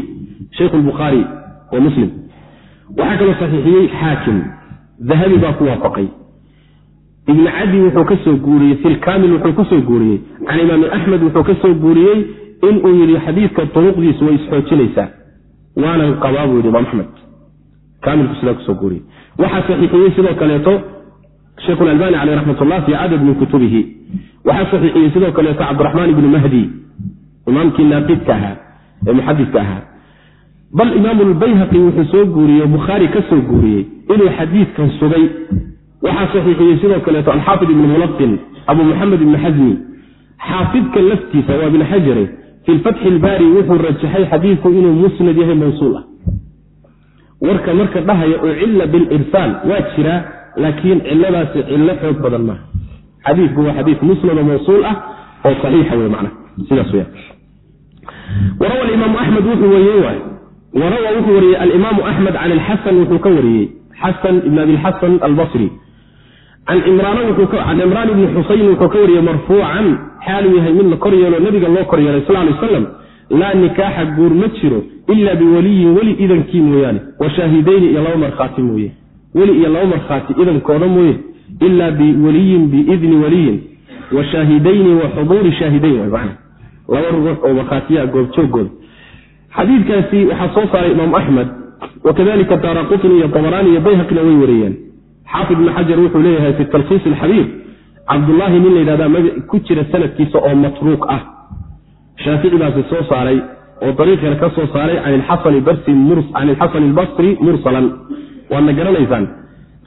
sheikh lbukhaari wa muslim. Waxaa kaloo saxiixiyey xaakim dahabi baa ku waafaqay. Ibni cadi wuxuu ka soo guuriyey filkamil wuxuu ka soo guuriyey can imaami axmed wuxuu ka soo guuriyey inuu yidhi xadiidka duruqdiisu way isxoojinaysaa waanan qabaa buu yidhi imaam axmed kamilku sidaa ku soo guuriyey waxaa saxiixiyey sidoo kaleeto sheikh albani caleyh raxmat ullah fi cadad min kutubihi. Waxaa saxiixiyey sidoo kaleeto cabdiraxmaan ibnu mahdi imaamkii naaqidka ahaa ee muxadidka ahaa. Bal imaamu lbayhaqi wuxuu soo guuriyey bukhaari ka soo guuriyey inuu xadiidkan sugay. Waxaa saxiixiyey sidoo kaleeto alxaafid ibni mulaqin abu muxamed ibni xasmi xaafidka laftiisa waa ibn xajare fi fatxi ilbaari wuxuu rajaxay xadiidku inuu musnad yahay mawsuul ah warka marka dhahaya oo cilla bilirsaal waa jiraa laakiin ciladaasi cillo xoog badan maaha. Xadiidku waa xadiid musnado mawsuul ah oo saxiixa wey macna. Sidaas weya warawa alimaamu axmed wuxuu wariyey waay. Warawa wuxuu wariyey alimaamu axmed can ilxasan wuxuu ka wariyey. Xasan ibn abilxasan albasri. Can cimraan ibni xusayn wuxuu ka wariyey marfuucan. Xaaluu yahay mid la kor yeelo nabiga loo kor yeelay sal lay aslam laa nikaaxa guur ma jiro ila biwaliyin weli idankii mooyaane wa shaahidayni iyo laba markhaati mooye. Weli iyo laba markhaati idankooda mooye ila biwaliyin biidni waliyin wa shaahidayni wa xuduuri shaahidayn man laba ruux oo markhaatiyaa goobjoogooda xadiidkaasi waxaa soo saaray imaam axmed wakadalika daara qutni iyo abaraani iyo bayhaqina way wariyeen xaafid ibn xajar wuxuu leeyahay fi talkiis alxabiib cabdullaahi nin la yidhahda ku jira sanadkiisa oo matruuk ah shaafici baasi soo saaray oo dariiqana ka soo saaray can ilxasan albasri mursalan. Waadna garanaysaan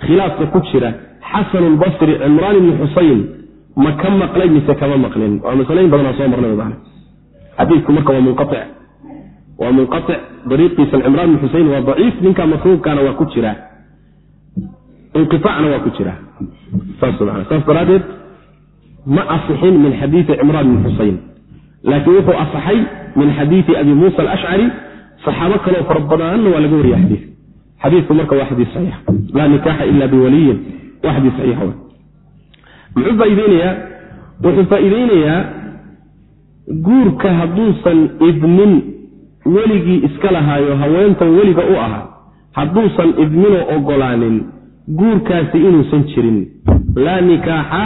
khilaafka ku jira xasan lbasri cimraan ibni xusayn ma ka maqlay mise kama maqlin? Waa masalayn badanaa soo marnay xadiidku marka waa munqaic waa munqaic dariiqiisa cimraan ibni xusayn waa daciif ninka matruukana waa ku jira. Inqiaacna waa ku jira. Saas daraadeed ma asixin min xadiii cimraan bn xusayn laakiin wuxuu asaxay min xadiii abi muusa alashcari saxaabo kaloo fara badanna waa laga wariya xadii xadiiku marka waa xadii saxiix. Laa nikaaxa ila biwaliyin. Waa xadii saxiixa muxuu faaiideynayaa wuxuu faa'iideynayaa guurka hadduusan idnin weligii iska lahaayo haweentan weliga u ahaa hadduusan idminoo ogolaanin guurkaasi inuusan jirin. Laa nikaaxa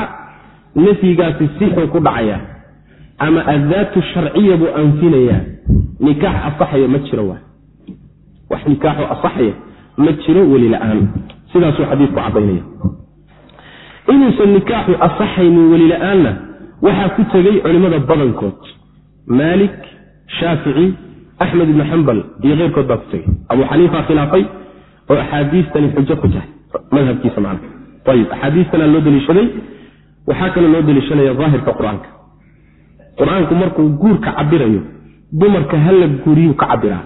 nafyigaasi sixuu ku dhacaya ama addaatu sharciya buu anfinayaa. Nikaax asaxaya ma jiro wa wax nikaaxu asaxaya ma jiro weli la'aan. Sidaasuu xadiidku caddaynaya. Inuusan nikaaxu asaxaynin weli la'aanna waxaa ku tegey culimmada badankood. Maalik shaafici axmed ibni xambal iyo keyrkood baa ku tegey abu xaniifa khilaafay oo axaadiistani xujo ku tahay madhabkiisa man ayib axaadiistana loo daliishaday. Waxaa kaloo loo daliishanaya daahirka qur'aanka qur'aanku markuu guurka cabirayo dumarka hala guuriyuu ka cabiraa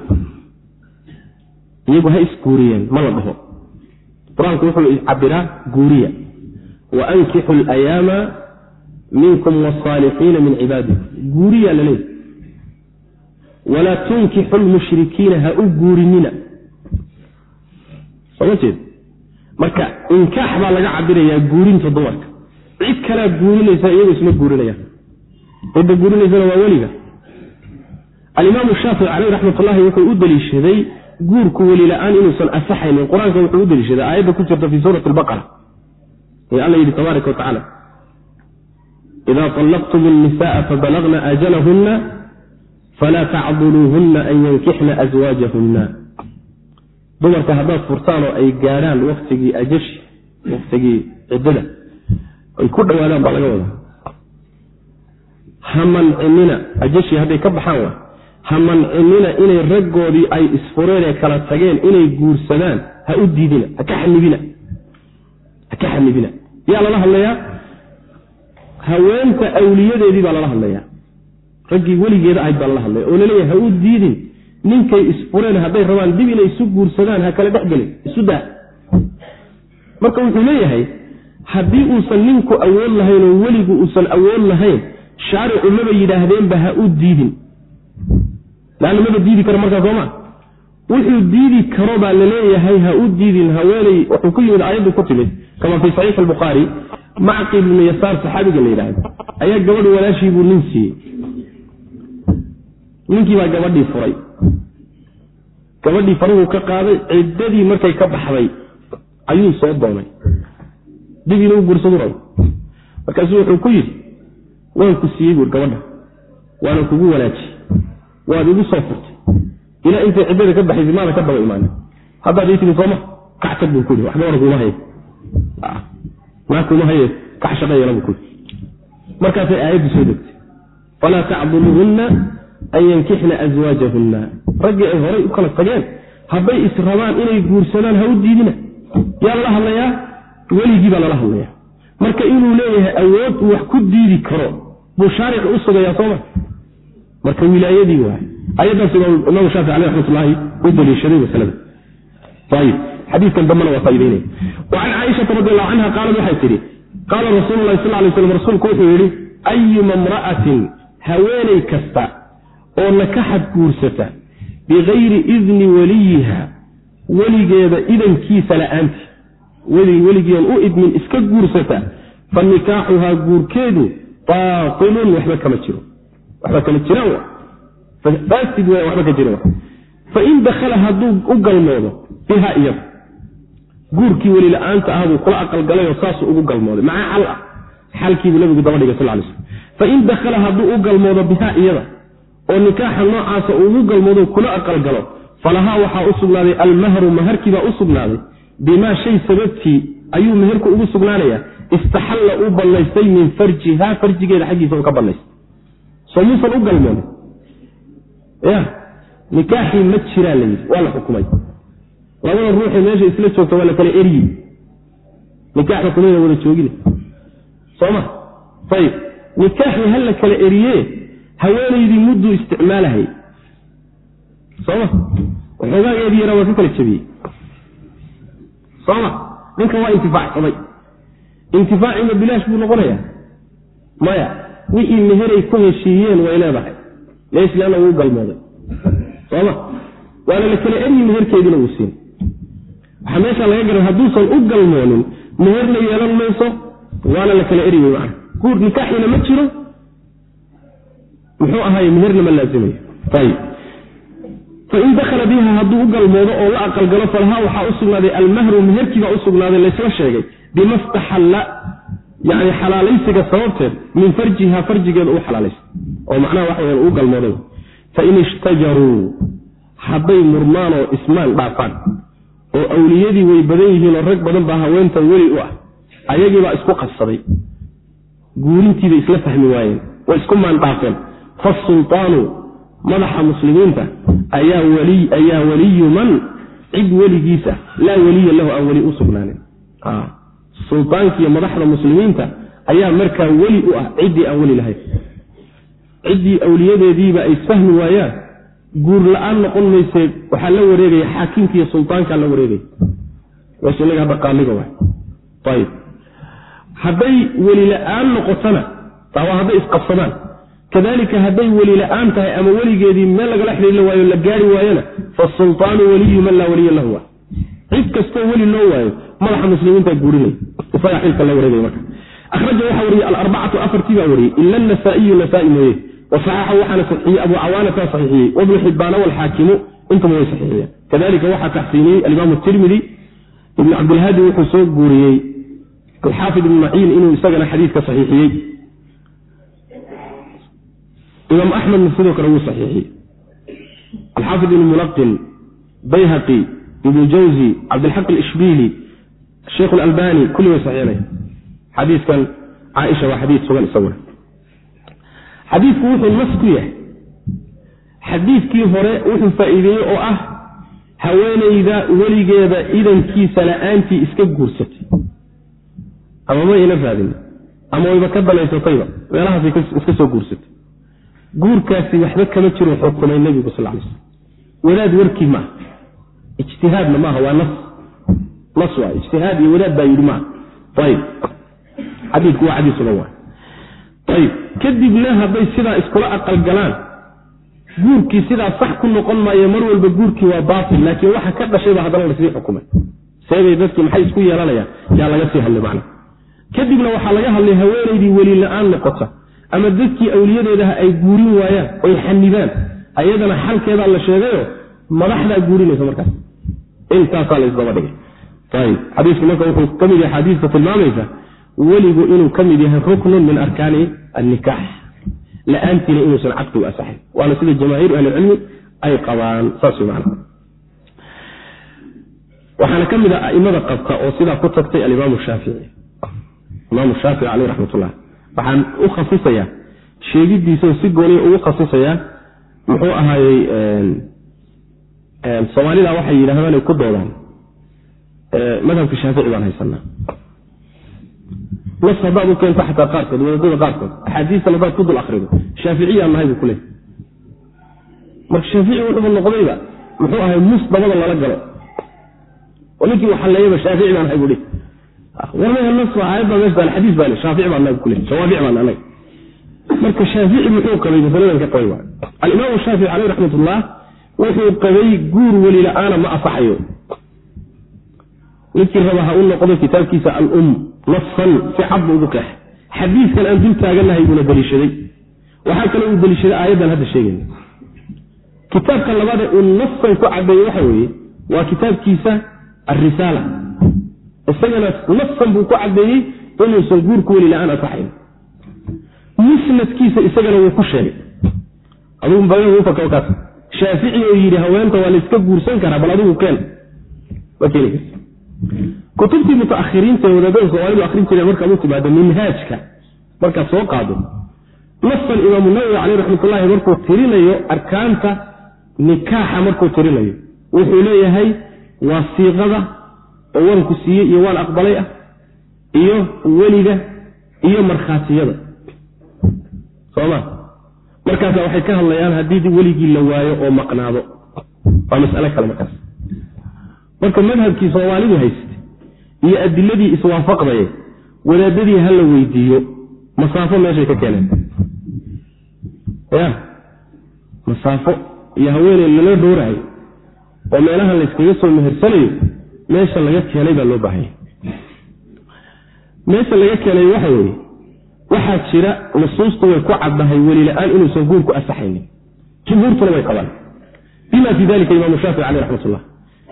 iyagu ha isguuriyeen ma la dhaho. Qur'aanku wuxuu cabiraa guuriya. Wa ankixu alayaama minkum wasaalixiina min cibaadikum guuriya laleeyahy walaa tunkixu lmushrikiina ha u guurinina. Soo ma jeed? Marka inkaax baa laga cabirayaa guurinta dumarka. Cid kalaa guurinaysa iyagu isma guurinayaan cidda guurinaysana waa weliga alimaamu shaafici caleyh raxmatullahi wuxuu u deliishaday guurku weli la-aan inuusan asaxaynin qur-aanka wuxuu u deliishaday aayadda ku jirta fii suurati albaqara ee alla yidhi tabaaraka watacaala ida طallaqtum الnisaءa fabalagna ajalahuna falaa tacduluuhuna an yankixna aswaajahuna dumarka haddaad furtaan oo ay gaadhaan waktigii ajashi waktigii ciddada ay ku dhowaadaan baa laga wadaa ha mancinina ajashi hadday ka baxaan wa mancinina inay raggoodii ay isfureen ee kala tageen inay guursadaan ha u diidina haka xanibina ha ka xanibina yaa lala hadlayaa? Haweenta awliyadeedii baa lala hadlayaa. Raggii weligeeda ahayd baa lala hadlaya oo la leeyahay ha u diidin ninkay isfureen hadday rabaan dib inay isu guursadaan ha kala dhexgelin isu daa. Marka wuxuu leeyahay haddii uusan ninku awood lahayn oo weligu uusan awood lahayn shaaricu maba yidhaahdeenba ha u diidin. Laanna maba diidi karo markaa sooma wuxuu diidi karo baa la leeyahay ha u diidin haweeney wuxuu ku yimid aayaddu ku timid kama fii saxiix albukhaari macqil ibnu yasaar saxaabiga la yidhaahdo. Ayaa gabadh walaashii buu nin siiyey. Ninkii baa gabadhii furay. Gabadhii faruhu ka qaaday ciddadii markay ka baxday ayuu soo doonay. Dib inuu guursadu rabo markaasuu wuxuu ku yidhi waan ku siiyey buur gabadha. Waana kugu wanaajiyey waad igu soo furtay. Ilaa intay ciddada ka baxaysay maada ka daba imaanin haddaad ii timi sooma kactag buu kuyi wax gabadha kuma haye. Maa kuma haye. Kax shaqeeyala buu kuyi markaasay aayaddu soo degtay. Falaa tacduluhunna an yankixna aswaajahunna raggii ay horay u kala tageen hadday israbaan inay guursadaan ha u diidina. Yaa lala hadlayaa? Weligii baa lala hadlayaa marka inuu leeyahay awood wax ku diidi karo buu shaaric u sugayaa sooma marka wilaayadii waay. Ayadaas imaam shaafici aleh raxmatullaahi u daliishaday masalada. Ayib xadiiskan dambena waa faa'ideynaya wa caaishata radi allahu canha qaalad waxay tidhi qaala rasuulu lahi sal lay slam rasuulku wuxuu yidhi ayuma imra'atin haweeney kasta oo nakaxad guursata bikayri idni weliyiha weligeeda idankiisa la'aanti weligiian u idmin iska guursata fa nikaaxuhaa guurkeedu baailun waxba kama jiro. Waxba kama jiraan faasid w waxba ka jiran fain dakhala hadduu u galmoodo biha iyada guurkii weli la'aanta ah buu kula aqalgalayoo saasuu ugu galmooday. Maxaa xal ah. Xalkiibuu nabigu daba dhigay sal lay slm fain dakhala hadduu u galmoodo biha iyada. Oo nikaaxa noocaasa ugu galmoodo kula aqalgalo. Falahaa waxaa u sugnaaday almahru maharkiibaa u sugnaaday bimaa shay sababtii ayuu meherku ugu sugnaanayaa istaxalla uu bannaystay min farjiha farjigeeda xaggiisa uu ka bannaystay soo muusan u galmoon. Ya nikaaxii ma jiraa la yidhi waa la xukumay. Labada ruuxee meesha isla joogta waa la kala eryi nikaaxda kumayna wada joogine sooma ayib nikaaxii ha la kala eriye haweenaydii mudduu isticmaalahay. Sooma waxoogaageedii yaraa waa ka kala jabiyey sooma ninkan waa intifaacsaday intifaaciima bilaash buu noqonayaa maya wixii meheray ku heshiiyeen way leedahay. Leesleana wuu galmooday. Sooma waana la kala eryi meherkeediina wuu siin. Waxaa meesha laga garan hadduusan u galmoonin meherna yeelan mayso waana la kala wey macana guur nikaaxiina ma jiro. Muxuu ahaay meherna ma laazimayo ayib fain dakhala biha hadduu u galmoodo oo la aqalgalo falahaa waxaa u sugnaaday almahru meherkiibaa u sugnaaday laysla sheegay bima staxalla yani xalaalaysiga sababteed min farjiha farjigeeda u xalaalaysa oo macnaha waxa uu galmooday. fain ishtajaruu hadday murmaan oo ismaan dhaafaan oo awliyadii way badan yihiin oo rag badan baa haweentan weli u ah ayagiibaa isku qabsaday. guurintiibay isla fahmi waayeen way isku maandhaafeen. fasultaanu madaxa muslimiinta ayaa weliyu man cid weligiisa laa weliya lahu aan weli u sugnaanin. Sultaankiiyo madaxda muslimiinta ayaa markaa weli u ah ciddii aan weli lahayn. Ciddii awliyadeediiba ay isfahmi waayaan guur la'aan noqon mayse waxaa la wareegaya xaakimkiiyo sultaankaa la wareegaya. Meesha inaga hadda qaaliga waay. Ayib hadday weli la'aan noqotona taa hadday isqabsadaan kadalika hadday weli la'aan tahay ama weligeedii meel lagala xidhiiri waayo la gaari waayona fasultaanu waliyu man laa waliya lahu. Wa cid kastoo weli loo waayo madaxa muslimiinta guurinay. Isagaa xilka la wareegay marka. Akhraja waxaa wariyey alarbacatu afartii baa wariyey ila anasaa'iyu nasaa-i mooye. Wasaxaxa waxaana saxiixiyey abu cawaanata saxiixiyey wabnu xibbaana walxaakimu intaba way saxiixiyeen. Kadalika waxaa taxsiiniyey alimaamu tirmidi ibnu cabdilhaadi wuxuu soo guuriyey alxaafid ibnu maciin inuu isagana xadiidka saxiixiyey imaam axmedna sidoo kale wuu saxiixiyey alxaafid ibnu mulaqin bayhaqi ibnu jawzi cabdilxaq alishbiili sheikh alalbani kulli way saxiixinaya xadiiskan caaisha waa xadiis sugan isaguna xadiidku wuxuu nas ku yahay. Xadiidkii hore wuxuu faa'iideeyey oo ah haweenayda weligeeda idankiisa la'aantii iska guursatay. Ama ma ayna raadin. Ama wayba ka danaysatayba meelahaasay iska soo guursatay guurkaasi waxba kama jiro xukumay nebigu sal lay slm wadaad warkii maaha ijtihaadna maaha waa nas. Nas waa ijtihaad iyo wadaad baa yidhi maaha ayib xadiidku waa xadiis sugan waay ayib kadibna hadday sidaa iskula aqalgalaan guurkii sidaa sax ku noqon maayo mar walba guurkii waa baatil laakiin waxa ka dhashayba haddana la sii xukumay. Seebay dadkii maxay isku yeelanayaan? Yaa laga sii hadlay macna kadibna waxaa laga hadlay haweenaydii weli la'aan noqota ama dadkii awliyadeedaha ay guurin waayaan oy xanibaan ayadana xalkeedaa la sheegayo madaxdaa guurinaysa markaas intaasaa laysdaba dhigay. Ayib xadiisku marka wuxuu ka yahay xadiiska tilmaamaysa weligu inuu ka mid yahay ruknun min arkaani annikaax. La'aantiina inuusan caqdigu asaxin waana sida jamaahiiru ahlicilmi ay qabaan saas man waxaana ka mid a aimada qabta oo sidaa ku tagtay alimaamu shaafici imaamu shaafici caleyh raxmatullah waxaan u khasisayaa sheegidiisao si gooniya ugu khasisayaa muxuu ahaayey soomaalida waxay yidhahdaan ay ku doodaan. Madhabka shaafici baan haysanaa. Nas haddaad u keento xataa qaarkood wadadada qaarkood axaadiistan haddaad ku dul akrido shaaficiyaan nahay buu ku marka shaafici wuxuuba noqdayba muxuu ahay mus dabada lala galo. Oo ninkii waxaleeyaba shaafici baan nahay buu leey marka shaafici muxuu qabay masaladan ka qabay waa alimaamu shaafici caleyh raxmat ullah wuxuu qabay guur weli la'aana ma asaxayo ninkii raba ha u noqdo kitaabkiisa alum nasan si cad bu ugu qeex xadiiskan aan dul taaganahay buuna daliishaday. Waxaa kale uu daliishaday aayaddan hadda sheegayna kitaabka labaade uu nasan ku cadeeye waxa weeye waa kitaabkiisa alrisaala isagana nasan buu ku cadeeyey inuusan guurku weli la'aan asaxayn musnadkiisa isagana wuu ku sheegay. Adugukaas shaafici oo yidhi haweenta waa layska guursan karaa bal adigu keen. Kutubtii mutaahiriinta ee wadaadada soomaalidu akrin jireen markaad u timaado minhaajka. Markaad soo qaado. Nasan imaamu nawowi caleyh raxmatullahi markuu tirinayo arkaanta nikaaxa markuu tirinayo wuxuu leeyahay waa oo waan ku siiyey iyo waan aqbalay ah iyo weliga iyo markhaatiyada. Soma markaasa waxay ka hadlayaan haddii weligii la waayo oo maqnaado. Waa masale kale markaas. Marka madhabkii soomaalidu haystay iyo adiladii iswaafaqdaya wadaadadii ha la weydiiyo masaafo meeshay ka keeneen. Ya masaafo iyo haweeney lala dhowrahay oo meelaha layskaga soo mehersanayo meesha laga keenay baa loo baahanya meesha laga keenay waxa weeye waxaa jira nusuustu way ku caddahay weli la'aan inuusan guurku asaxaynin. Jumhuurtuna way qabaan. Bima fii dalika imaamu shaafici caleyh raxmat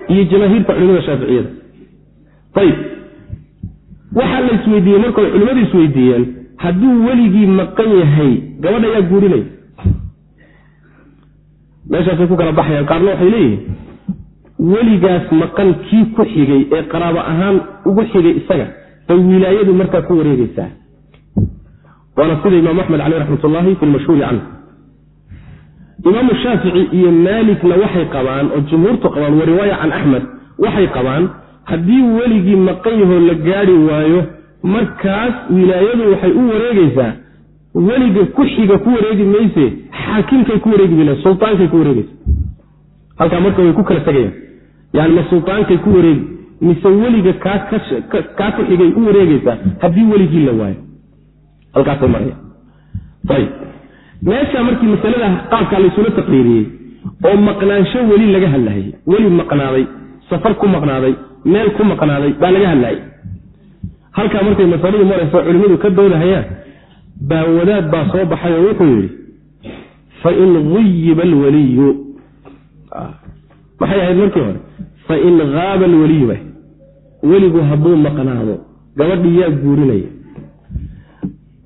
iyo jamaahiirta culimada shaaficiyada. Ayib waxaa la isweydiiyey markay culimmadu isweydiiyeen hadduu weligii maqan yahay gabadh ayaa guurinaya. Meeshaasay ku kala baxayaan qaarna waxay leeyihiin weligaas maqan kii ku xigay ee qaraabo ahaan ugu xigay isaga bay wilaayadu markaa ku wareegeysaa waana sida imaam axmed caleyh raxmat ullahi fi lmashhuuri canhu. Imaamu shaafici iyo maalikna waxay qabaan oo jumhuurtu qabaan wa riwaaya can axmed waxay qabaan haddii weligii maqan yahoo la gaari waayo markaas wilaayadu waxay u wareegeysaa weliga ku xiga ku wareegi mayse xaakimkay ku wareegi mayl sultaankay ku wareegeysa halkaa marka way ku kala tegayaan yani ma sultaankay ku wareegi mise weliga kaa ku xigay u wareegeysaa haddii weligii la waayo. Meesha markii masalada qaabkaa laysula taqriiriyey oo maqnaansho weli laga hadlahayay weli maqnaaday safar ku maqnaaday meel ku maqnaaday baa laga hadlayay halkaa markay masaladu marayso culimmadu ka doodahayaan baa wadaad baa soo baxay oo wuxuu yidhi fain guyiba alwaliyu maxay ahayd markii hore fain haaba alwaliyu ba weligu hadduu maqnaado gabadhii yaa guurinaya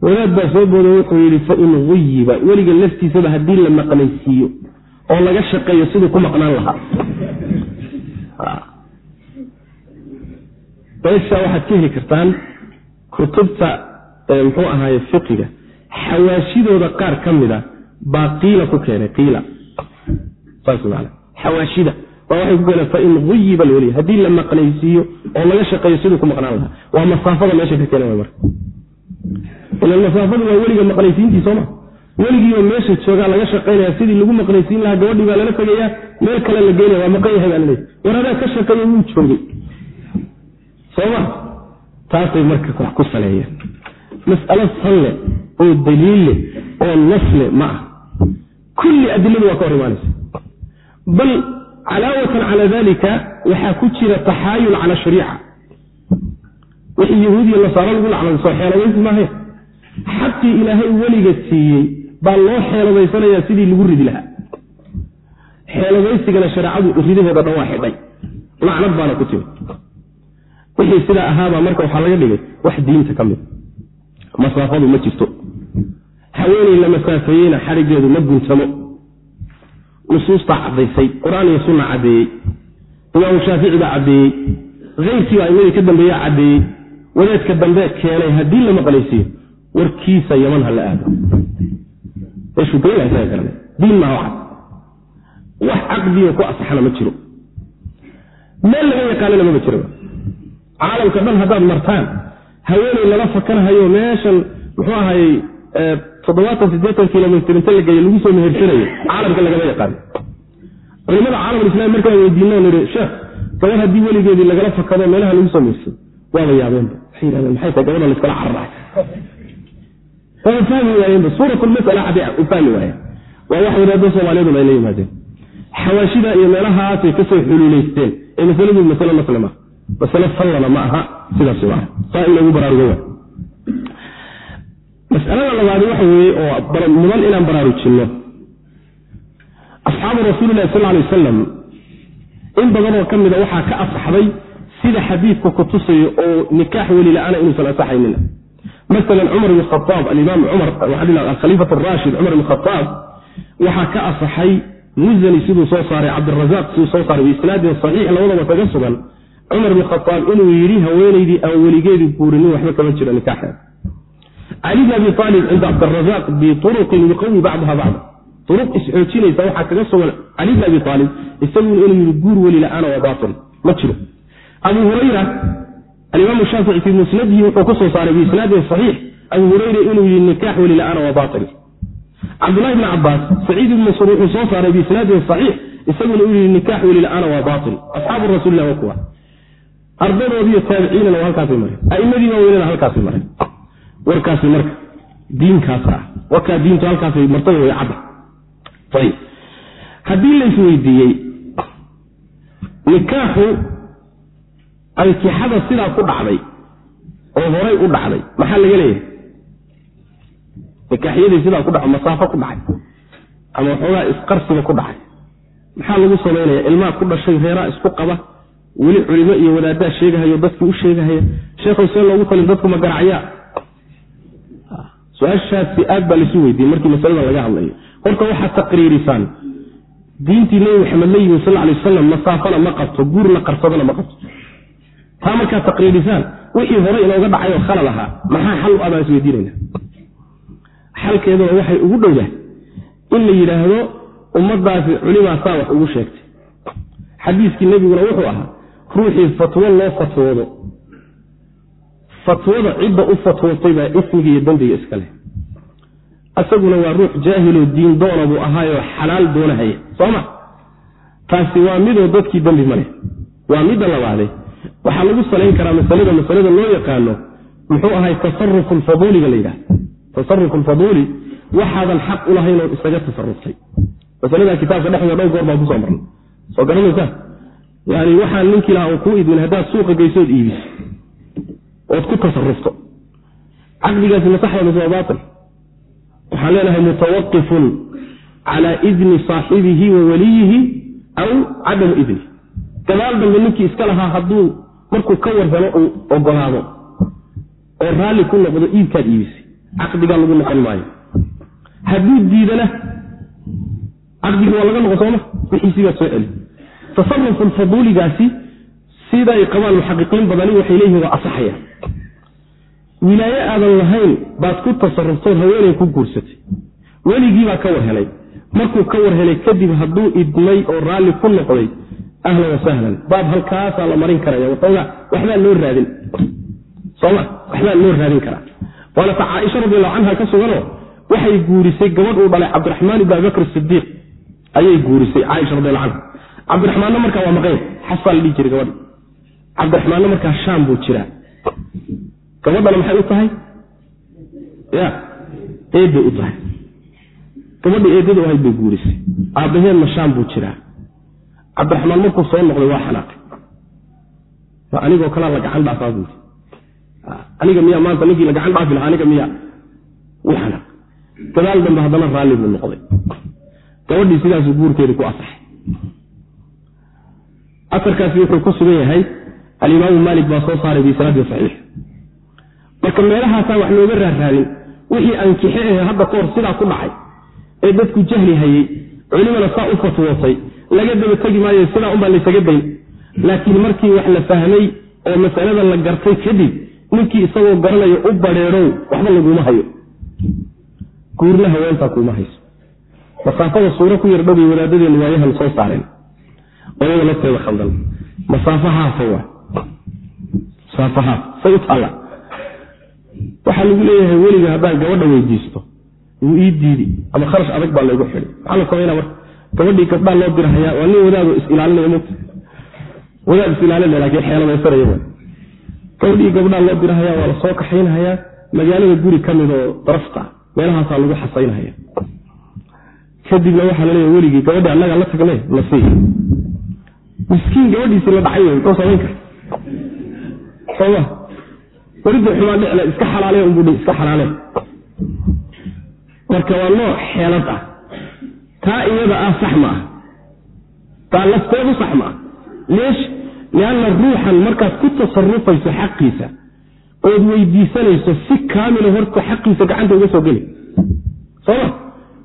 wadaad baa soo booda wuxuu yidhi fain guyiba weliga laftiisaba haddii la maqnaysiiyo oo laga shaqeeyo siduu ku maqnaan lahaa. Meesha waxaad ka heli kartaan kutubta muxuu ahaaye fiqiga. Xawaashidooda qaar ka mid a baa qiila ku keenay qiila. Saas man xawaashida fain guyiba alweliy haddii la maqnaysiiyo oo laga shaqeeyo siduu ku maqnaan lahaa. Waa masaafada meesha ka keenay marka. Ila masaafadu waa weliga maqnaysiintii sooma weligiiba meesha joogaa laga shaqaynaya sidii lagu maqnaysiin lahaa gabadhii baa lala tegaya meel kale la geynaya waa maqan yahay baa laleey war ka shaqeeya wuu joogay. Soma taasay marka wax ku saleeyeen mas'alo sanle oo daliille oo nasle ma ah. Kulli adiladu waa ka hor imaanaysa calaawatan cala dalika waxaa ku jira taxaayul cala shariica. Wixii yahuudiya nasaaro lagu lacnay soo xeeladaysi maahayn xaqii ilaahay weliga siiyey baa loo xeeladaysanayaa sidii lagu ridi lahaa. Xeeladaysigana shareecadu ridaheeda dhan waa xidhay. Lacnad baana ku timi. Wixii sidaa ahaabaa marka waxaa laga dhigay wax diinta ka mid. Masaafadu ma jirto. Haweeney la masaafeeyeyna xarigeedu ma guntamo nusuustaa caddaysay qur'aan iyo sunna caddeeyey. Imaamu shaafici baa caddeeyey. Keyrkiiba aimadii ka dambeeya caddeeyey. Wadaadka dambe keenay haddii la maqlaysiiyo warkiisa yaman ha la aado. Diin maaha wax caqdiga ku asaxna ma jiro. Meel laga yaqaanana maba jiraba caalamka dhan haddaad martaan haweeney laga fakanahayo meeshan muxuu ahayey toddobaatan siddeetan kilomitr inta la geeyo lagu soo mehersanayo caalamka lagama yaqaano culimada caalamulislami markaan weydiino nii sheekh gabar haddii weligeedii lagala fakado meelaha lagu soo mehersado waaba yaabeenba waxay yidhahdeen maxay tahay gabadha laiskala cararaay waaba fahmi waayeenba suuratulmasala hadday u fahmi waayeen. Waa wax wadaado soomaaliyaduna ay la yimaadeen. Xawaashida iyo meelahaasay ka soo xuluulaysteen ee masaladu masale maaha masale sallana ma aha sidaas maaha saa in lagu baraarugo waay masalada labaadi waxa weeye oo mudan inaan baraarujinno. Asxaabu rasuulilahi sal alay wasalam in badanoo ka mida waxaa ka asaxday sida xadiidku ku tusayo oo nikaax weli la'aana inuusan asaxaynina maala cumar bn khaaab alimaam cumar alkhaliifat rashid cumar bn khaaab waxaa ka asaxay muzani siduu soo saaray cabdirazaq siduu soo saaray biisnaadin saxiix labadaba kaga sugan. Cumar bn khaaab inuu yidhi haweenaydii aan weligeedu guurinin waxba kama jiro nikaaxeeda cali bn abi aalib cinda cabdirazaq biuruqin yuqawi bacdaha bacda uruq isxoojinaysa waxaa kaga sugan cali bn abi aalib isaguna inuu yidhi guur weli la'aana waa bail ma jiro. Abu hurayra alimaam shaafici fii musnadihi wuxuu ku soo saaray biisnaadin saxiix. Abu hurayra inuu yihi nikaax weli la'aana waa bail cabdulahi bn cabaas saciid ibn mascuud wuxuu soo saaray biisnaadin saxiix isaguna inuu yihi nikaax weli la'aana waa bail asxaabu rasulilah waa kuwa. Ardadoodiiyo taabiciinana waa halkaasay mareen a'imadii waaweynena halkaasay mareen warkaasi marka diinkaas ah. Warkaa diintu halkaasay martada way cadda. Ayib haddii la isweydiiyey nikaaxu ankixada sidaa ku dhacday oo horay u dhacday maxaa laga leeyahay? Nikaaxyadii sidaa ku dhaco masaafo ku dhacay ama waxoogaa isqarsiga ku dhacay. Maxaa lagu samaynaya ilmaha ku dhashay reeraa isku qaba weli culimo iyo wadaaddaa sheegahayo dadkii u sheegahaya. Sheekhow see loogu talin dadku ma garacyaa su'aashaasi aad baa laisu weydiiyey markii masalada laga hadlayo. Horta waxaad taqriirisaan diintii nebi maxamed la yimi sal lay wasalam masaafana ma qabto guurna qarsadana ma qabto. Taa markaad taqriirisaan wixii hore inooga dhacay oo khalal ahaa maxaa xal u abaan isweydiinayna xalkeeduna waxay ugu dhowdahay in la yidhaahdo ummadaasi culimaasaa wax ugu sheegtay. Xadiiskii nebiguna wuxuu ahaa ruuxii fatwo loo fatwoodo fatwada cidda u fatwootay baa ismiga iyo dembiga iska leh. Isaguna waa ruux jaahiloo diin doona buu ahaayoo xalaal doonahaya sooma taasi waa midoo dadkii dembi ma leh. Waa midda labaade waxaa lagu salayn karaa masalada masalada loo yaqaano muxuu ahay tasarufu lfaduuliga la yidhaha tasarufu lfaduuli waxaadan xaq u isaga tasaruftay masalada kitaabka dhexdeeda dhow goor baan ku soo marnay. Soo garanaysaa yani waxaan ninkii lahaa uu kuu idmin haddaad suuqa geysood iibiso ood ku tasarufto caqdigaasi masaxda mise waa waxaan leenahay mutawaqifun cala idni saaxibihi wa waliyihi aw cadamu idni gadaal dambe ninkii iska lahaa hadduu markuu ka warhelo uu ogolaado oo raalli ku noqdo iibkaad iibisay. Caqdigaa lagu noqon maayo. Hadduu diidana caqdigii waa laga noqon sooma? Wixiisiibaa soo celi. Tasarufu lfaduuligaasi siday qabaan muxaqiqiin badani waxay leeyihiin waa asaxaya wilaaye aadan lahayn baad ku tasaruftood haweenay ku guursatay. Weligiibaa ka war helay. Markuu ka war helay kadib hadduu idmay oo raalli ku noqday ahlan wasahlan baab halkaasaa la marin karaya. Waxoogaa waxbaa loo raadin. Soma waxbaa loo raadin karaa. Waana ta caaisha radiallahu canha ka suganoo waxay guurisay gabadh uu dhalay cabdiraxmaan ibn abibakr sidiiq ayay guurisay caaisha radiallahu canha cabdiraxmaanna markaa waa maqayn xasaa la dhihi jiray gabadha cabdiraxmaanna markaa shaam buu jiraa gabadhana maxay u tahay? Ya eeday u tahay. Gabadha eedada ahayd bay guurisay aabbaheedna shaam buu jiraa. Cabdiraxmaan markuu soo noqday waa xanaaqay. Anigoo kalaa la gacan dhaafaa buuri aniga miya maanta ninkii la gacan dhaafi lahaa aniga miya wuu xanaaq. Gadaal dambe haddana raalli buu noqday. Gabadhii sidaasuu guurkeedii ku asaxay. Asarkaasi wuxuu ku sugan yahay alimaamu maalik baa soo saaray biisnaadin saxiix marka meelahaasaa wax looga raarraadin wixii ankixe ahe hadda kahor sidaa ku dhacay ee dadku jahli hayey culimana saa u fatwootay laga daba tegi maayo sidaa unbaa laysaga dayn. Laakiin markii wax la fahmay oo masalada la gartay kadib ninkii isagoo garanayo u badheerow waxba laguma hayo. Guurna haweentaa kuma hayso. Masaafada suuro ku yar dhowbay wadaadadeenu waayahan soo saareen oo iyada lafteeda khaldan. Masaafahaasa waa. Masaafahaas say u taalla waxaa lagu leeyahay weliga haddaan gabadha weydiisto wuu ii diidi. Ama kharash adag baa laygu xidi maxaa la samayna marka. Gabadhii gabdhaa loo dirhayaa waa nin wadaado is-ilaalinaya mota wadaad is-ilaalinaya laakiin xeelamaysanaya wa gabadhii gabdhaa loo dirhayaa waa la soo kaxaynhayaa magaalada guri ka mid oo darafta meelahaasaa lagu xasaynhaya kadibna waxaa laleeya weligii gabadhii annaga la tagne la sii. Miskiin gabadhiisii la dhacay muxuu samayn kara soma warida xumaa dhicla iska xalaale unbuu iska xalaale marka waa nooc xeelad ah. Taa iyada ah sax ma ah. Taa lafteedu sax ma ah. Leesh lianna ruuxan markaad ku tasarufayso xaqiisa ood weydiisanayso si kaamila horta xaqiisa gacanta uga soo geli. Soma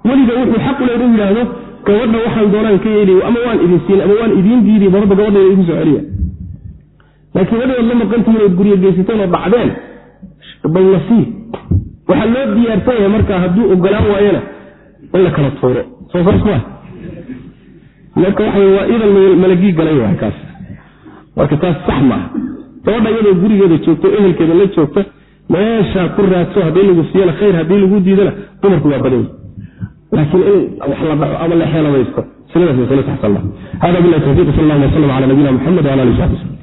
weliga wuxuu xaq u yidhaahdo gabadha waxaan doonaan ka yeeli ama waan idin siin ama waan idiin diidi barada gabadhayda igu soo celiya laakiin wadhaood la maqantihiin ood guryo geysateen oo dhacdeen ballasii waxaa loo diyaarsan yahay markaa hadduu ogolaan waayona in la kala tuuro. Soo saas maa marka waxa waa idan malagii galay waay kaas. Marka taas sax maaha gabadha iyadoo gurigeeda joogto ehelkeeda la joogta meeshaa ku raadso haddii lagu siiyana khayr haddii lagu diidana dumarku waa badan laakiin in wax la dhaco ama la xeelamaysto siladaas masale saxsan hada bilahi tawfiiq sal allah waslam cala nabiyina muxamed wala ali saxbi